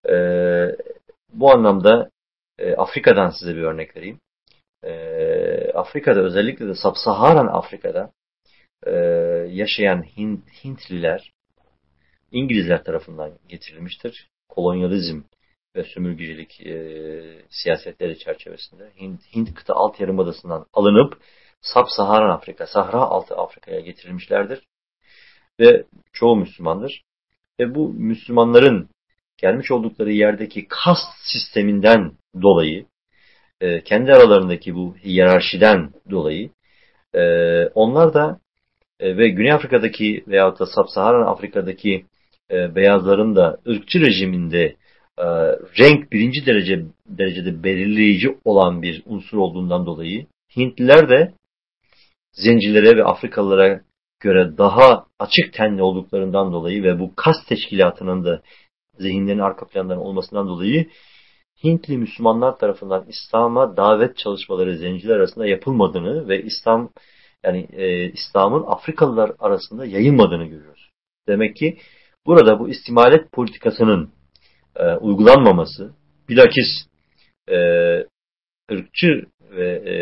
e, bu anlamda e, Afrika'dan size bir örnek vereyim. E, Afrika'da özellikle de Sub-Saharan Afrika'da e, yaşayan Hint, Hintliler İngilizler tarafından getirilmiştir. Kolonyalizm ve sömürgecilik e, siyasetleri çerçevesinde Hint, Hint kıta alt yarımadasından alınıp Sub-Saharan Afrika, Sahra altı Afrika'ya getirilmişlerdir. Ve çoğu Müslümandır. Ve bu Müslümanların gelmiş oldukları yerdeki kast sisteminden dolayı, e, kendi aralarındaki bu hiyerarşiden dolayı, e, onlar da e, ve Güney Afrika'daki veyahut da Sub-Saharan Afrika'daki beyazların da ırkçı rejiminde renk birinci derece derecede belirleyici olan bir unsur olduğundan dolayı Hintliler de zencilere ve Afrikalılara göre daha açık tenli olduklarından dolayı ve bu kas teşkilatının da zihinlerin arka planlarının olmasından dolayı Hintli Müslümanlar tarafından İslam'a davet çalışmaları zenciler arasında yapılmadığını ve İslam yani e, İslam'ın Afrikalılar arasında yayılmadığını görüyoruz. Demek ki burada bu istimalet politikasının e, uygulanmaması bilakis e, ırkçı ve e,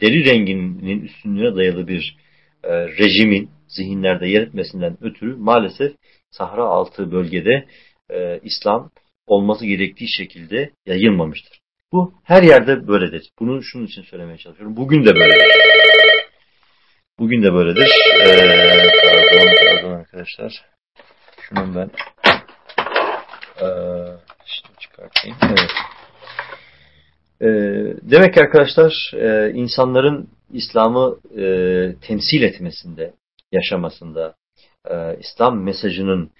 deri renginin üstünlüğüne dayalı bir e, rejimin zihinlerde yer etmesinden ötürü maalesef Sahra altı bölgede e, İslam olması gerektiği şekilde yayılmamıştır. Bu her yerde böyledir. Bunu şunun için söylemeye çalışıyorum. Bugün de böyledir. Bugün de böyledir. Ee, pardon, pardon arkadaşlar. Şunun ben ee, şimdi çıkartayım. Evet. Ee, demek ki arkadaşlar e, insanların İslam'ı e, temsil etmesinde, yaşamasında, e, İslam mesajının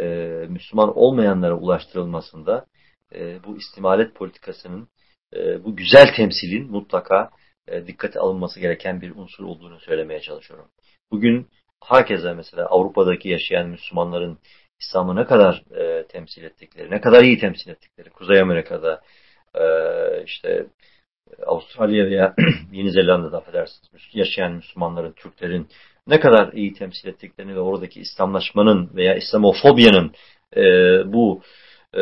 e, Müslüman olmayanlara ulaştırılmasında e, bu istimalet politikasının e, bu güzel temsilin mutlaka e, dikkate alınması gereken bir unsur olduğunu söylemeye çalışıyorum. Bugün herkese mesela Avrupa'daki yaşayan Müslümanların İslam'ı ne kadar e, temsil ettikleri, ne kadar iyi temsil ettikleri, Kuzey Amerika'da, e, işte Avustralya veya [clears throat] Yeni Zelanda'da affedersiniz, yaşayan Müslümanların, Türklerin ne kadar iyi temsil ettiklerini ve oradaki İslamlaşmanın veya İslamofobyanın e, bu e,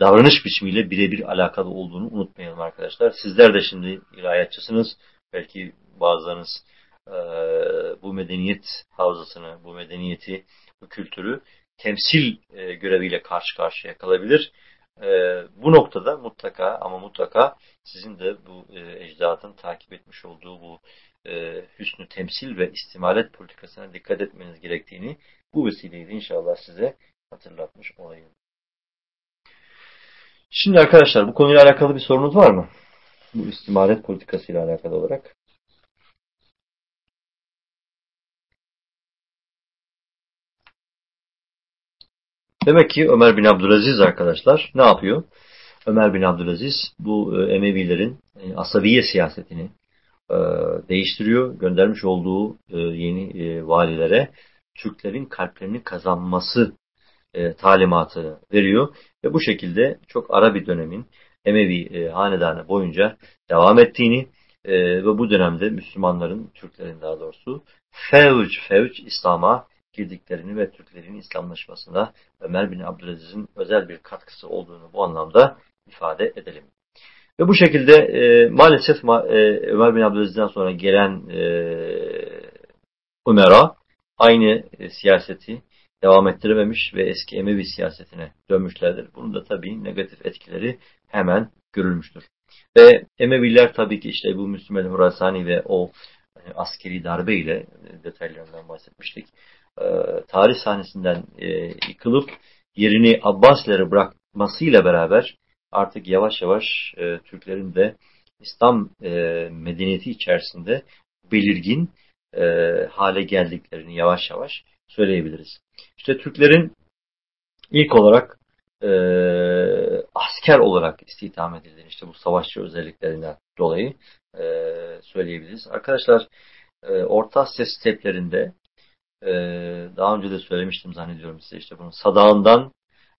davranış biçimiyle birebir alakalı olduğunu unutmayalım arkadaşlar. Sizler de şimdi ilahiyatçısınız. Belki bazılarınız e, bu medeniyet havzasını, bu medeniyeti, bu kültürü temsil e, göreviyle karşı karşıya kalabilir. E, bu noktada mutlaka ama mutlaka sizin de bu e, ecdadın takip etmiş olduğu bu e, hüsnü temsil ve istimalet politikasına dikkat etmeniz gerektiğini bu vesileyle inşallah size hatırlatmış olayım. Şimdi arkadaşlar bu konuyla alakalı bir sorunuz var mı? Bu istimalet politikası ile alakalı olarak. Demek ki Ömer bin Abdülaziz arkadaşlar ne yapıyor? Ömer bin Abdülaziz bu e, Emevilerin e, asabiye siyasetini değiştiriyor. Göndermiş olduğu yeni valilere Türklerin kalplerini kazanması talimatı veriyor. Ve bu şekilde çok ara bir dönemin Emevi hanedanı boyunca devam ettiğini ve bu dönemde Müslümanların, Türklerin daha doğrusu fevç fevç İslam'a girdiklerini ve Türklerin İslamlaşmasına Ömer bin Abdülaziz'in özel bir katkısı olduğunu bu anlamda ifade edelim. Ve bu şekilde e, maalesef ma, e, Ömer bin Abdülaziz'den sonra gelen e, Umera aynı e, siyaseti devam ettirememiş ve eski Emevi siyasetine dönmüşlerdir. Bunun da tabii negatif etkileri hemen görülmüştür. Ve Emeviler tabii ki işte bu Müslüman Hurasani ve o e, askeri darbe ile e, detaylarından bahsetmiştik. E, tarih sahnesinden e, yıkılıp yerini Abbasilere bırakmasıyla beraber artık yavaş yavaş e, Türklerin de İslam e, medeniyeti içerisinde belirgin e, hale geldiklerini yavaş yavaş söyleyebiliriz. İşte Türklerin ilk olarak e, asker olarak istihdam edildiğini, işte bu savaşçı özelliklerinden dolayı e, söyleyebiliriz. Arkadaşlar e, Orta Asya steplerinde e, daha önce de söylemiştim zannediyorum size işte bunun sadağından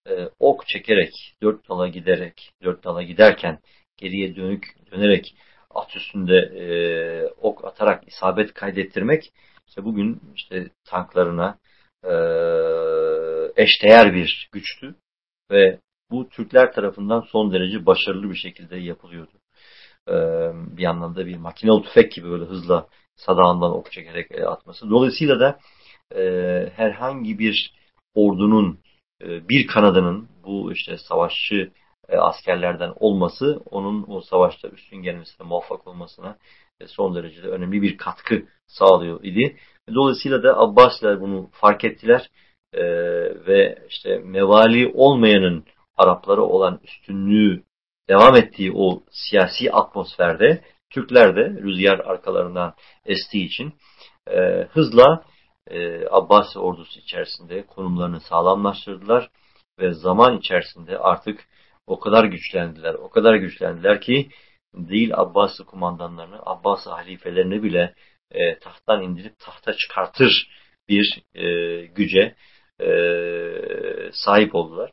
e, ok çekerek, dört dala giderek, dört dala giderken geriye dönük dönerek at üstünde e, ok atarak isabet kaydettirmek işte bugün işte tanklarına e, eşdeğer bir güçtü ve bu Türkler tarafından son derece başarılı bir şekilde yapılıyordu. E, bir anlamda bir makinalı tüfek gibi böyle hızla sadağından ok çekerek e, atması. Dolayısıyla da e, herhangi bir ordunun bir kanadının bu işte savaşçı e, askerlerden olması onun o savaşta üstün gelmesine, muvaffak olmasına e, son derece de önemli bir katkı sağlıyor idi. Dolayısıyla da Abbasiler bunu fark ettiler ve işte mevali olmayanın Araplara olan üstünlüğü devam ettiği o siyasi atmosferde Türkler de rüzgar arkalarından estiği için hızla e, Abbasi ordusu içerisinde konumlarını sağlamlaştırdılar ve zaman içerisinde artık o kadar güçlendiler, o kadar güçlendiler ki değil Abbasi kumandanlarını, Abbasi halifelerini bile e, tahttan indirip tahta çıkartır bir e, güce e, sahip oldular.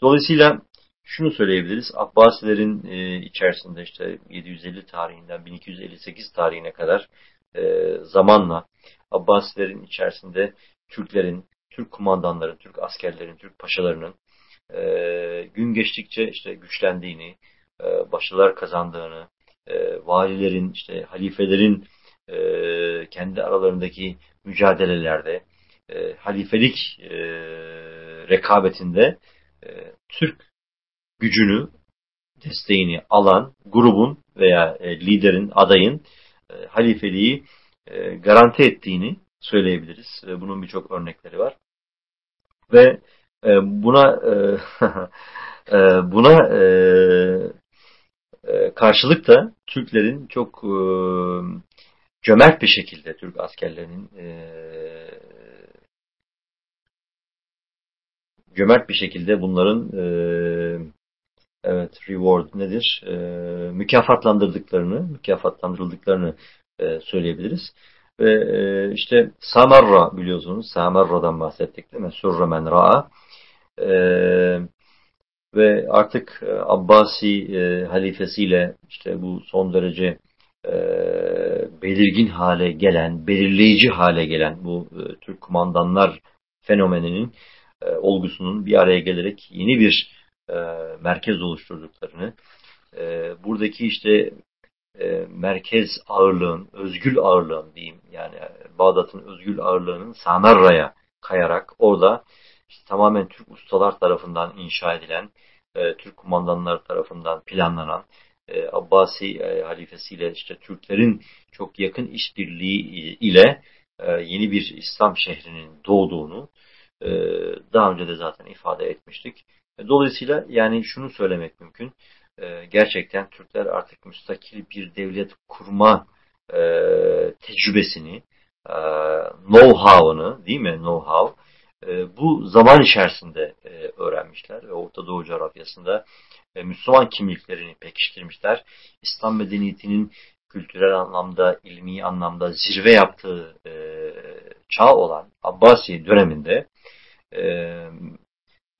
Dolayısıyla şunu söyleyebiliriz. Abbasilerin e, içerisinde işte 750 tarihinden 1258 tarihine kadar e, zamanla Abbasilerin içerisinde Türklerin, Türk kumandanların, Türk askerlerin, Türk paşalarının e, gün geçtikçe işte güçlendiğini, e, başarılar kazandığını, e, valilerin, işte halifelerin e, kendi aralarındaki mücadelelerde, e, halifelik e, rekabetinde e, Türk gücünü, desteğini alan grubun veya e, liderin, adayın e, halifeliği e, garanti ettiğini söyleyebiliriz. E, bunun birçok örnekleri var. Ve e, buna e, [laughs] buna karşılık da Türklerin çok cömert bir şekilde Türk askerlerinin cömert bir şekilde bunların evet reward nedir? E, mükafatlandırdıklarını, mükafatlandırıldıklarını e, söyleyebiliriz. Ve e, işte Samarra biliyorsunuz. Samarra'dan bahsettik değil mi? Surra men ra'a. E, ve artık Abbasi e, halifesiyle işte bu son derece belirgin hale gelen, belirleyici hale gelen bu Türk kumandanlar fenomeninin olgusunun bir araya gelerek yeni bir merkez oluşturduklarını, buradaki işte e, merkez ağırlığın, özgül ağırlığın diyeyim yani Bağdat'ın özgül ağırlığının Samarra'ya kayarak orada işte tamamen Türk ustalar tarafından inşa edilen, e, Türk kumandanlar tarafından planlanan e, Abbasi e, halifesiyle işte Türklerin çok yakın işbirliği ile yeni bir İslam şehrinin doğduğunu daha önce de zaten ifade etmiştik. Dolayısıyla yani şunu söylemek mümkün. E, gerçekten Türkler artık müstakil bir devlet kurma e, tecrübesini, e, know-how'ını değil mi know-how e, bu zaman içerisinde e, öğrenmişler ve Orta Doğu coğrafyasında e, Müslüman kimliklerini pekiştirmişler. İslam medeniyetinin kültürel anlamda, ilmi anlamda zirve yaptığı e, çağ olan Abbasi döneminde e,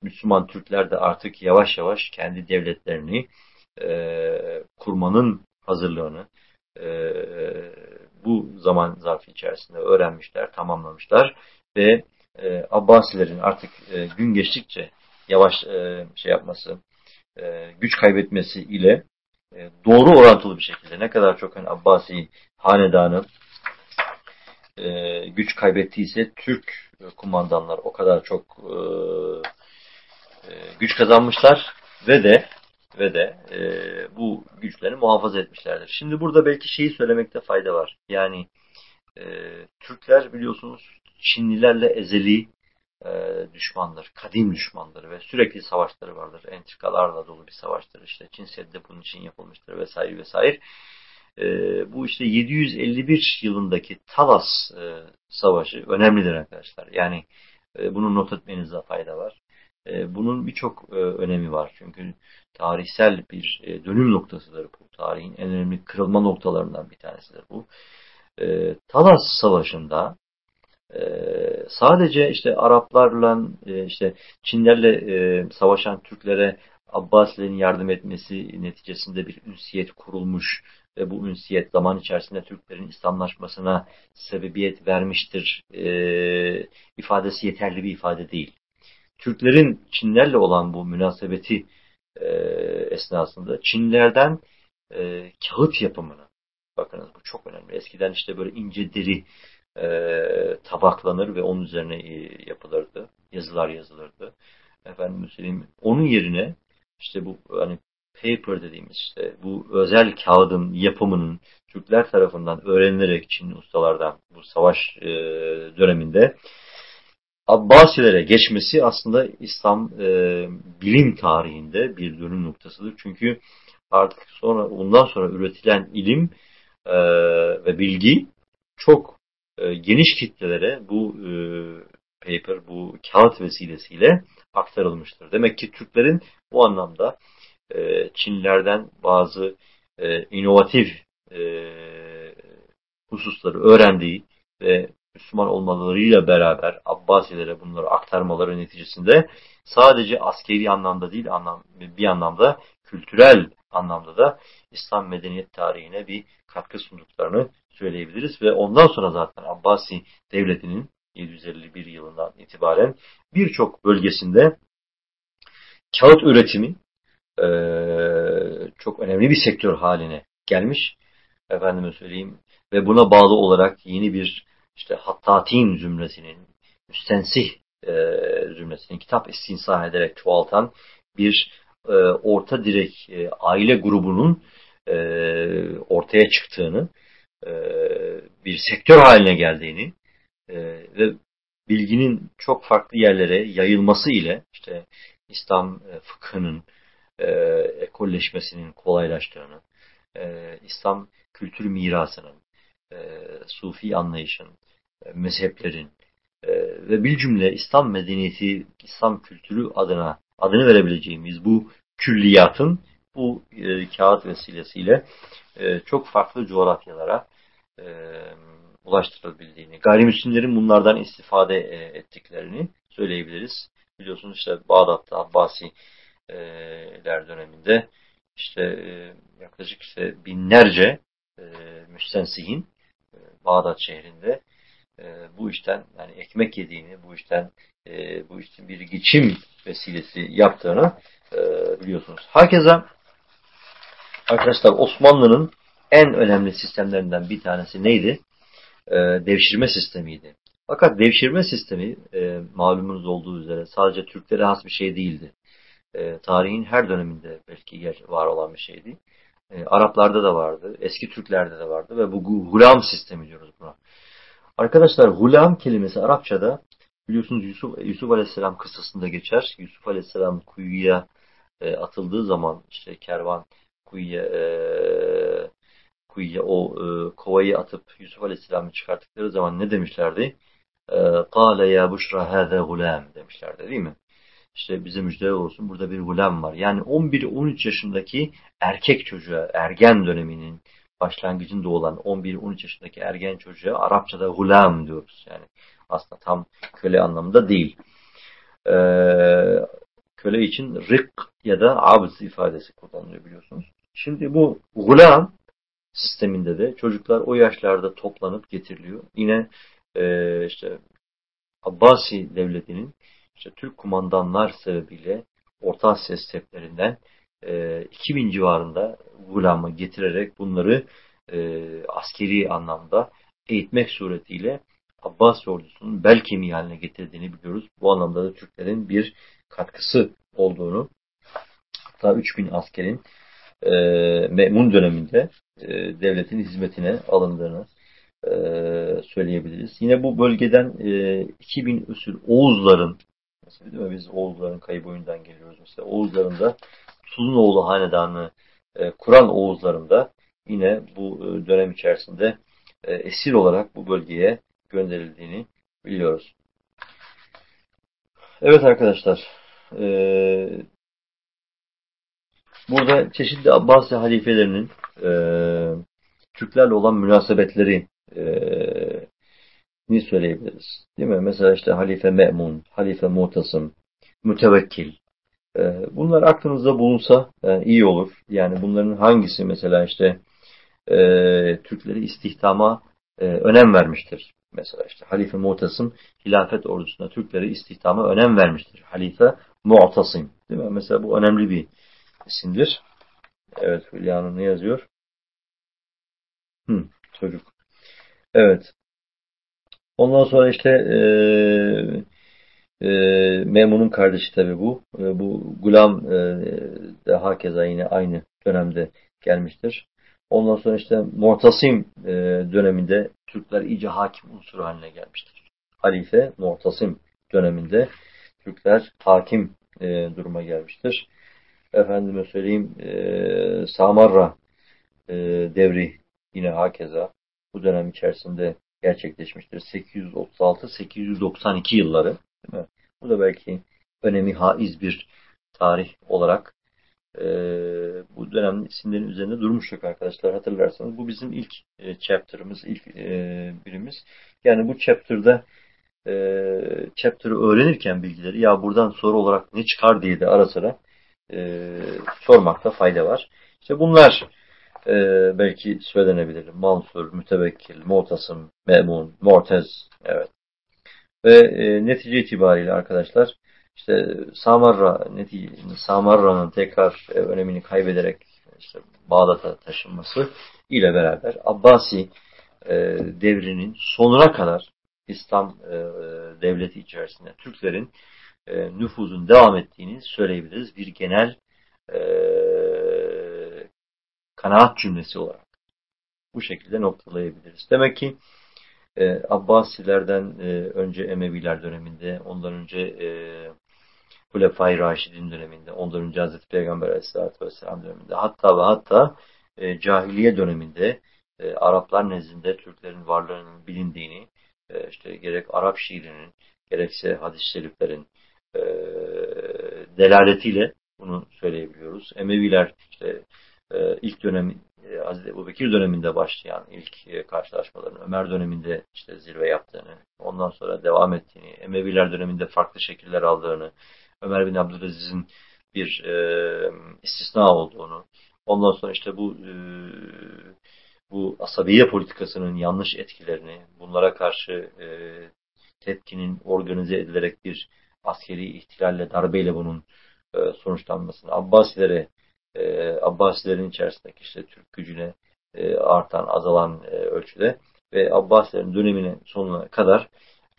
Müslüman Türkler de artık yavaş yavaş kendi devletlerini e, kurmanın hazırlığını e, bu zaman zarfı içerisinde öğrenmişler, tamamlamışlar ve e, Abbasilerin artık e, gün geçtikçe yavaş e, şey yapması, e, güç kaybetmesi ile e, doğru orantılı bir şekilde ne kadar çok hani Abbasi hanedanı e, güç kaybettiyse Türk kumandanlar o kadar çok e, e, güç kazanmışlar ve de ve de e, bu güçlerini muhafaza etmişlerdir. Şimdi burada belki şeyi söylemekte fayda var. Yani e, Türkler biliyorsunuz Çinlilerle ezeli e, düşmandır, kadim düşmandır ve sürekli savaşları vardır. Entrikalarla dolu bir savaştır. İşte Çin Seddi bunun için yapılmıştır vesaire vesaire. E, bu işte 751 yılındaki Talas e, Savaşı önemlidir arkadaşlar. Yani e, bunu not etmenizde fayda var. E, bunun birçok e, önemi var. Çünkü tarihsel bir e, dönüm noktasıdır bu. Tarihin en önemli kırılma noktalarından bir tanesidir bu. Talas Savaşı'nda sadece işte Araplarla e, işte Çinlerle savaşan Türklere Abbasilerin yardım etmesi neticesinde bir ünsiyet kurulmuş ve bu ünsiyet zaman içerisinde Türklerin İslamlaşmasına sebebiyet vermiştir ifadesi yeterli bir ifade değil. Türklerin Çinlerle olan bu münasebeti e, esnasında Çinlerden e, kağıt yapımını bakınız bu çok önemli. Eskiden işte böyle ince deri e, tabaklanır ve onun üzerine e, yapılırdı. Yazılar yazılırdı. Efendim söyleyeyim. Onun yerine işte bu hani paper dediğimiz işte bu özel kağıdın yapımının Türkler tarafından öğrenilerek Çinli ustalardan bu savaş e, döneminde Abbasilere geçmesi aslında İslam e, bilim tarihinde bir dönüm noktasıdır. Çünkü artık sonra bundan sonra üretilen ilim e, ve bilgi çok e, geniş kitlelere bu e, paper, bu kağıt vesilesiyle aktarılmıştır. Demek ki Türklerin bu anlamda e, Çinlilerden bazı e, inovatif e, hususları öğrendiği ve Müslüman olmalarıyla beraber Abbasilere bunları aktarmaları neticesinde sadece askeri anlamda değil bir anlamda kültürel anlamda da İslam medeniyet tarihine bir katkı sunduklarını söyleyebiliriz ve ondan sonra zaten Abbasi devletinin 751 yılından itibaren birçok bölgesinde kağıt üretimi e, çok önemli bir sektör haline gelmiş. Efendime söyleyeyim ve buna bağlı olarak yeni bir işte Hattatin zümresinin müstensih e, zümresinin kitap istinsah ederek çoğaltan bir e, orta direk e, aile grubunun e, ortaya çıktığını, e, bir sektör haline geldiğini e, ve bilginin çok farklı yerlere yayılması ile işte İslam e, fıkhının e, ekolleşmesinin kolaylaştığını, e, İslam kültür mirasının, e, Sufi anlayışın, mezheplerin e, ve bir cümle İslam medeniyeti, İslam kültürü adına adını verebileceğimiz bu külliyatın bu e, kağıt vesilesiyle e, çok farklı coğrafyalara e, ulaştırılabildiğini, gayrimüslimlerin bunlardan istifade e, ettiklerini söyleyebiliriz. Biliyorsunuz işte Bağdat'ta Abbasiler döneminde işte e, yaklaşık işte binlerce e, müstensihin e, Bağdat şehrinde e, bu işten yani ekmek yediğini, bu işten e, bu işin bir geçim vesilesi yaptığını e, biliyorsunuz. Herkese arkadaşlar Osmanlı'nın en önemli sistemlerinden bir tanesi neydi? E, devşirme sistemiydi. Fakat devşirme sistemi e, malumunuz olduğu üzere sadece Türklere has bir şey değildi. E, tarihin her döneminde belki yer var olan bir şeydi. E, Araplarda da vardı, eski Türklerde de vardı ve bu gulam sistemi diyoruz buna. Arkadaşlar gulam kelimesi Arapçada biliyorsunuz Yusuf, Yusuf Aleyhisselam kıssasında geçer. Yusuf Aleyhisselam kuyuya e, atıldığı zaman işte kervan kuyuya e, kuyuya o e, kovayı atıp Yusuf Aleyhisselam'ı çıkarttıkları zaman ne demişlerdi? E, Kale ya buşra hâze gulam demişlerdi değil mi? İşte bize müjde olsun burada bir gulam var. Yani 11-13 yaşındaki erkek çocuğa, ergen döneminin başlangıcında olan 11-13 yaşındaki ergen çocuğa Arapçada gulam diyoruz. Yani aslında tam köle anlamında değil. Ee, köle için rik ya da abz ifadesi kullanılıyor biliyorsunuz. Şimdi bu gulam sisteminde de çocuklar o yaşlarda toplanıp getiriliyor. Yine e, işte Abbasi devletinin işte Türk kumandanlar sebebiyle Orta Asya steplerinden e, 2000 civarında gulamı getirerek bunları e, askeri anlamda eğitmek suretiyle Abbas ordusunun bel kemiği haline getirdiğini biliyoruz. Bu anlamda da Türklerin bir katkısı olduğunu hatta 3000 askerin e, Memun döneminde e, devletin hizmetine alındığını e, söyleyebiliriz. Yine bu bölgeden e, 2000 usul Oğuzların mesela değil mi? Biz Oğuzların kayı boyundan geliyoruz mesela. Oğuzların da Tulunoğlu hanedanı e, kuran Oğuzların da yine bu e, dönem içerisinde e, esir olarak bu bölgeye gönderildiğini biliyoruz. Evet arkadaşlar, burada çeşitli Abbasi halifelerinin Türklerle olan münasebetleri ni söyleyebiliriz. Değil mi? Mesela işte Halife Me'mun, Halife Mutasım, Mütevekkil. E, bunlar aklınızda bulunsa e, iyi olur. Yani bunların hangisi mesela işte e, Türkleri istihdama e, önem vermiştir. Mesela işte Halife Mu'tasım hilafet ordusuna Türkleri istihdama önem vermiştir. Halife Mu'tasım. Değil mi? Mesela bu önemli bir isimdir. Evet Hülya'nın ne yazıyor? Hı, çocuk. Evet. Ondan sonra işte e, e, Memun'un kardeşi tabi bu. E, bu Gulam e, de hakeza yine aynı dönemde gelmiştir. Ondan sonra işte Mu'tasim e, döneminde Türkler iyice hakim unsur haline gelmiştir. Halife Mu'tasim döneminde Türkler hakim e, duruma gelmiştir. Efendime söyleyeyim e, Samarra e, devri yine hakeza bu dönem içerisinde gerçekleşmiştir. 836-892 yılları. Değil? Bu da belki önemi haiz bir tarih olarak e, bu dönem isimlerin üzerinde durmuştuk arkadaşlar hatırlarsanız. Bu bizim ilk e, chapter'ımız, ilk e, birimiz. Yani bu chapter'da e, chapter'ı öğrenirken bilgileri ya buradan soru olarak ne çıkar diye de ara sıra e, sormakta fayda var. İşte bunlar e, belki söylenebilir. Mansur, Mütevekkil, Mu'tasım, Memun, Mu'tez. Evet. Ve e, netice itibariyle arkadaşlar işte Samarra Samarra'nın tekrar e, önemini kaybederek işte Bağdat'a taşınması ile beraber Abbasi e, devrinin sonuna kadar İslam e, devleti içerisinde Türklerin e, nüfuzun devam ettiğini söyleyebiliriz. Bir genel e, kanaat cümlesi olarak bu şekilde noktalayabiliriz. Demek ki e, Abbasilerden e, önce Emeviler döneminde, ondan önce e, Hulefai Raşidin döneminde, ondan önce Hazreti Peygamber Aleyhisselatü Vesselam döneminde, hatta ve hatta e, cahiliye döneminde e, Araplar nezdinde Türklerin varlığının bilindiğini, e, işte gerek Arap şiirinin, gerekse hadis-i şeriflerin e, delaletiyle bunu söyleyebiliyoruz. Emeviler işte e, ilk dönem e, Hazreti Ebu Bekir döneminde başlayan ilk e, karşılaşmaların Ömer döneminde işte zirve yaptığını, ondan sonra devam ettiğini, Emeviler döneminde farklı şekiller aldığını, Ömer bin Abdülaziz'in bir e, istisna olduğunu, ondan sonra işte bu e, bu asabiye politikasının yanlış etkilerini, bunlara karşı e, tepkinin organize edilerek bir askeri ihtilalle, darbeyle bunun e, sonuçlanmasını, Abbasilere, e, Abbasilerin içerisindeki işte Türk gücüne e, artan, azalan e, ölçüde ve Abbasilerin döneminin sonuna kadar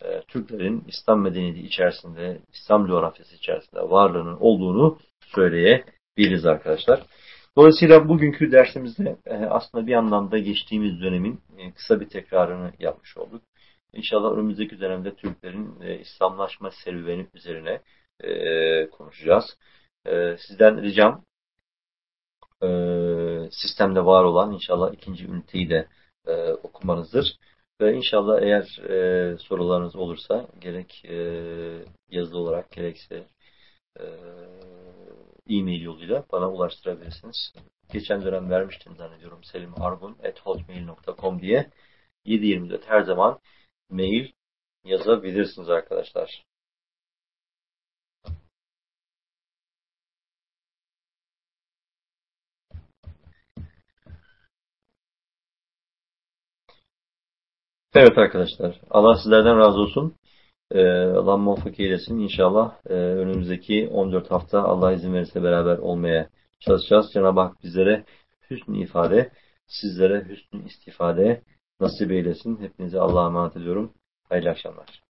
e, Türklerin İslam medeniyeti içerisinde, İslam coğrafyası içerisinde varlığının olduğunu söyleyebiliriz arkadaşlar. Dolayısıyla bugünkü dersimizde e, aslında bir anlamda geçtiğimiz dönemin e, kısa bir tekrarını yapmış olduk. İnşallah önümüzdeki dönemde Türklerin e, İslamlaşma serüveni üzerine konuşacağız. Sizden ricam sistemde var olan inşallah ikinci üniteyi de okumanızdır. Ve inşallah eğer sorularınız olursa gerek yazılı olarak gerekse e-mail yoluyla bana ulaştırabilirsiniz. Geçen dönem vermiştim zannediyorum selimargun.hotmail.com diye 7.24 her zaman mail yazabilirsiniz arkadaşlar. Evet arkadaşlar. Allah sizlerden razı olsun. Ee, Allah muvaffak eylesin. İnşallah e, önümüzdeki 14 hafta Allah izin verirse beraber olmaya çalışacağız. Cenab-ı Hak bizlere hüsnü ifade, sizlere hüsnü istifade nasip eylesin. Hepinize Allah'a emanet ediyorum. Hayırlı akşamlar.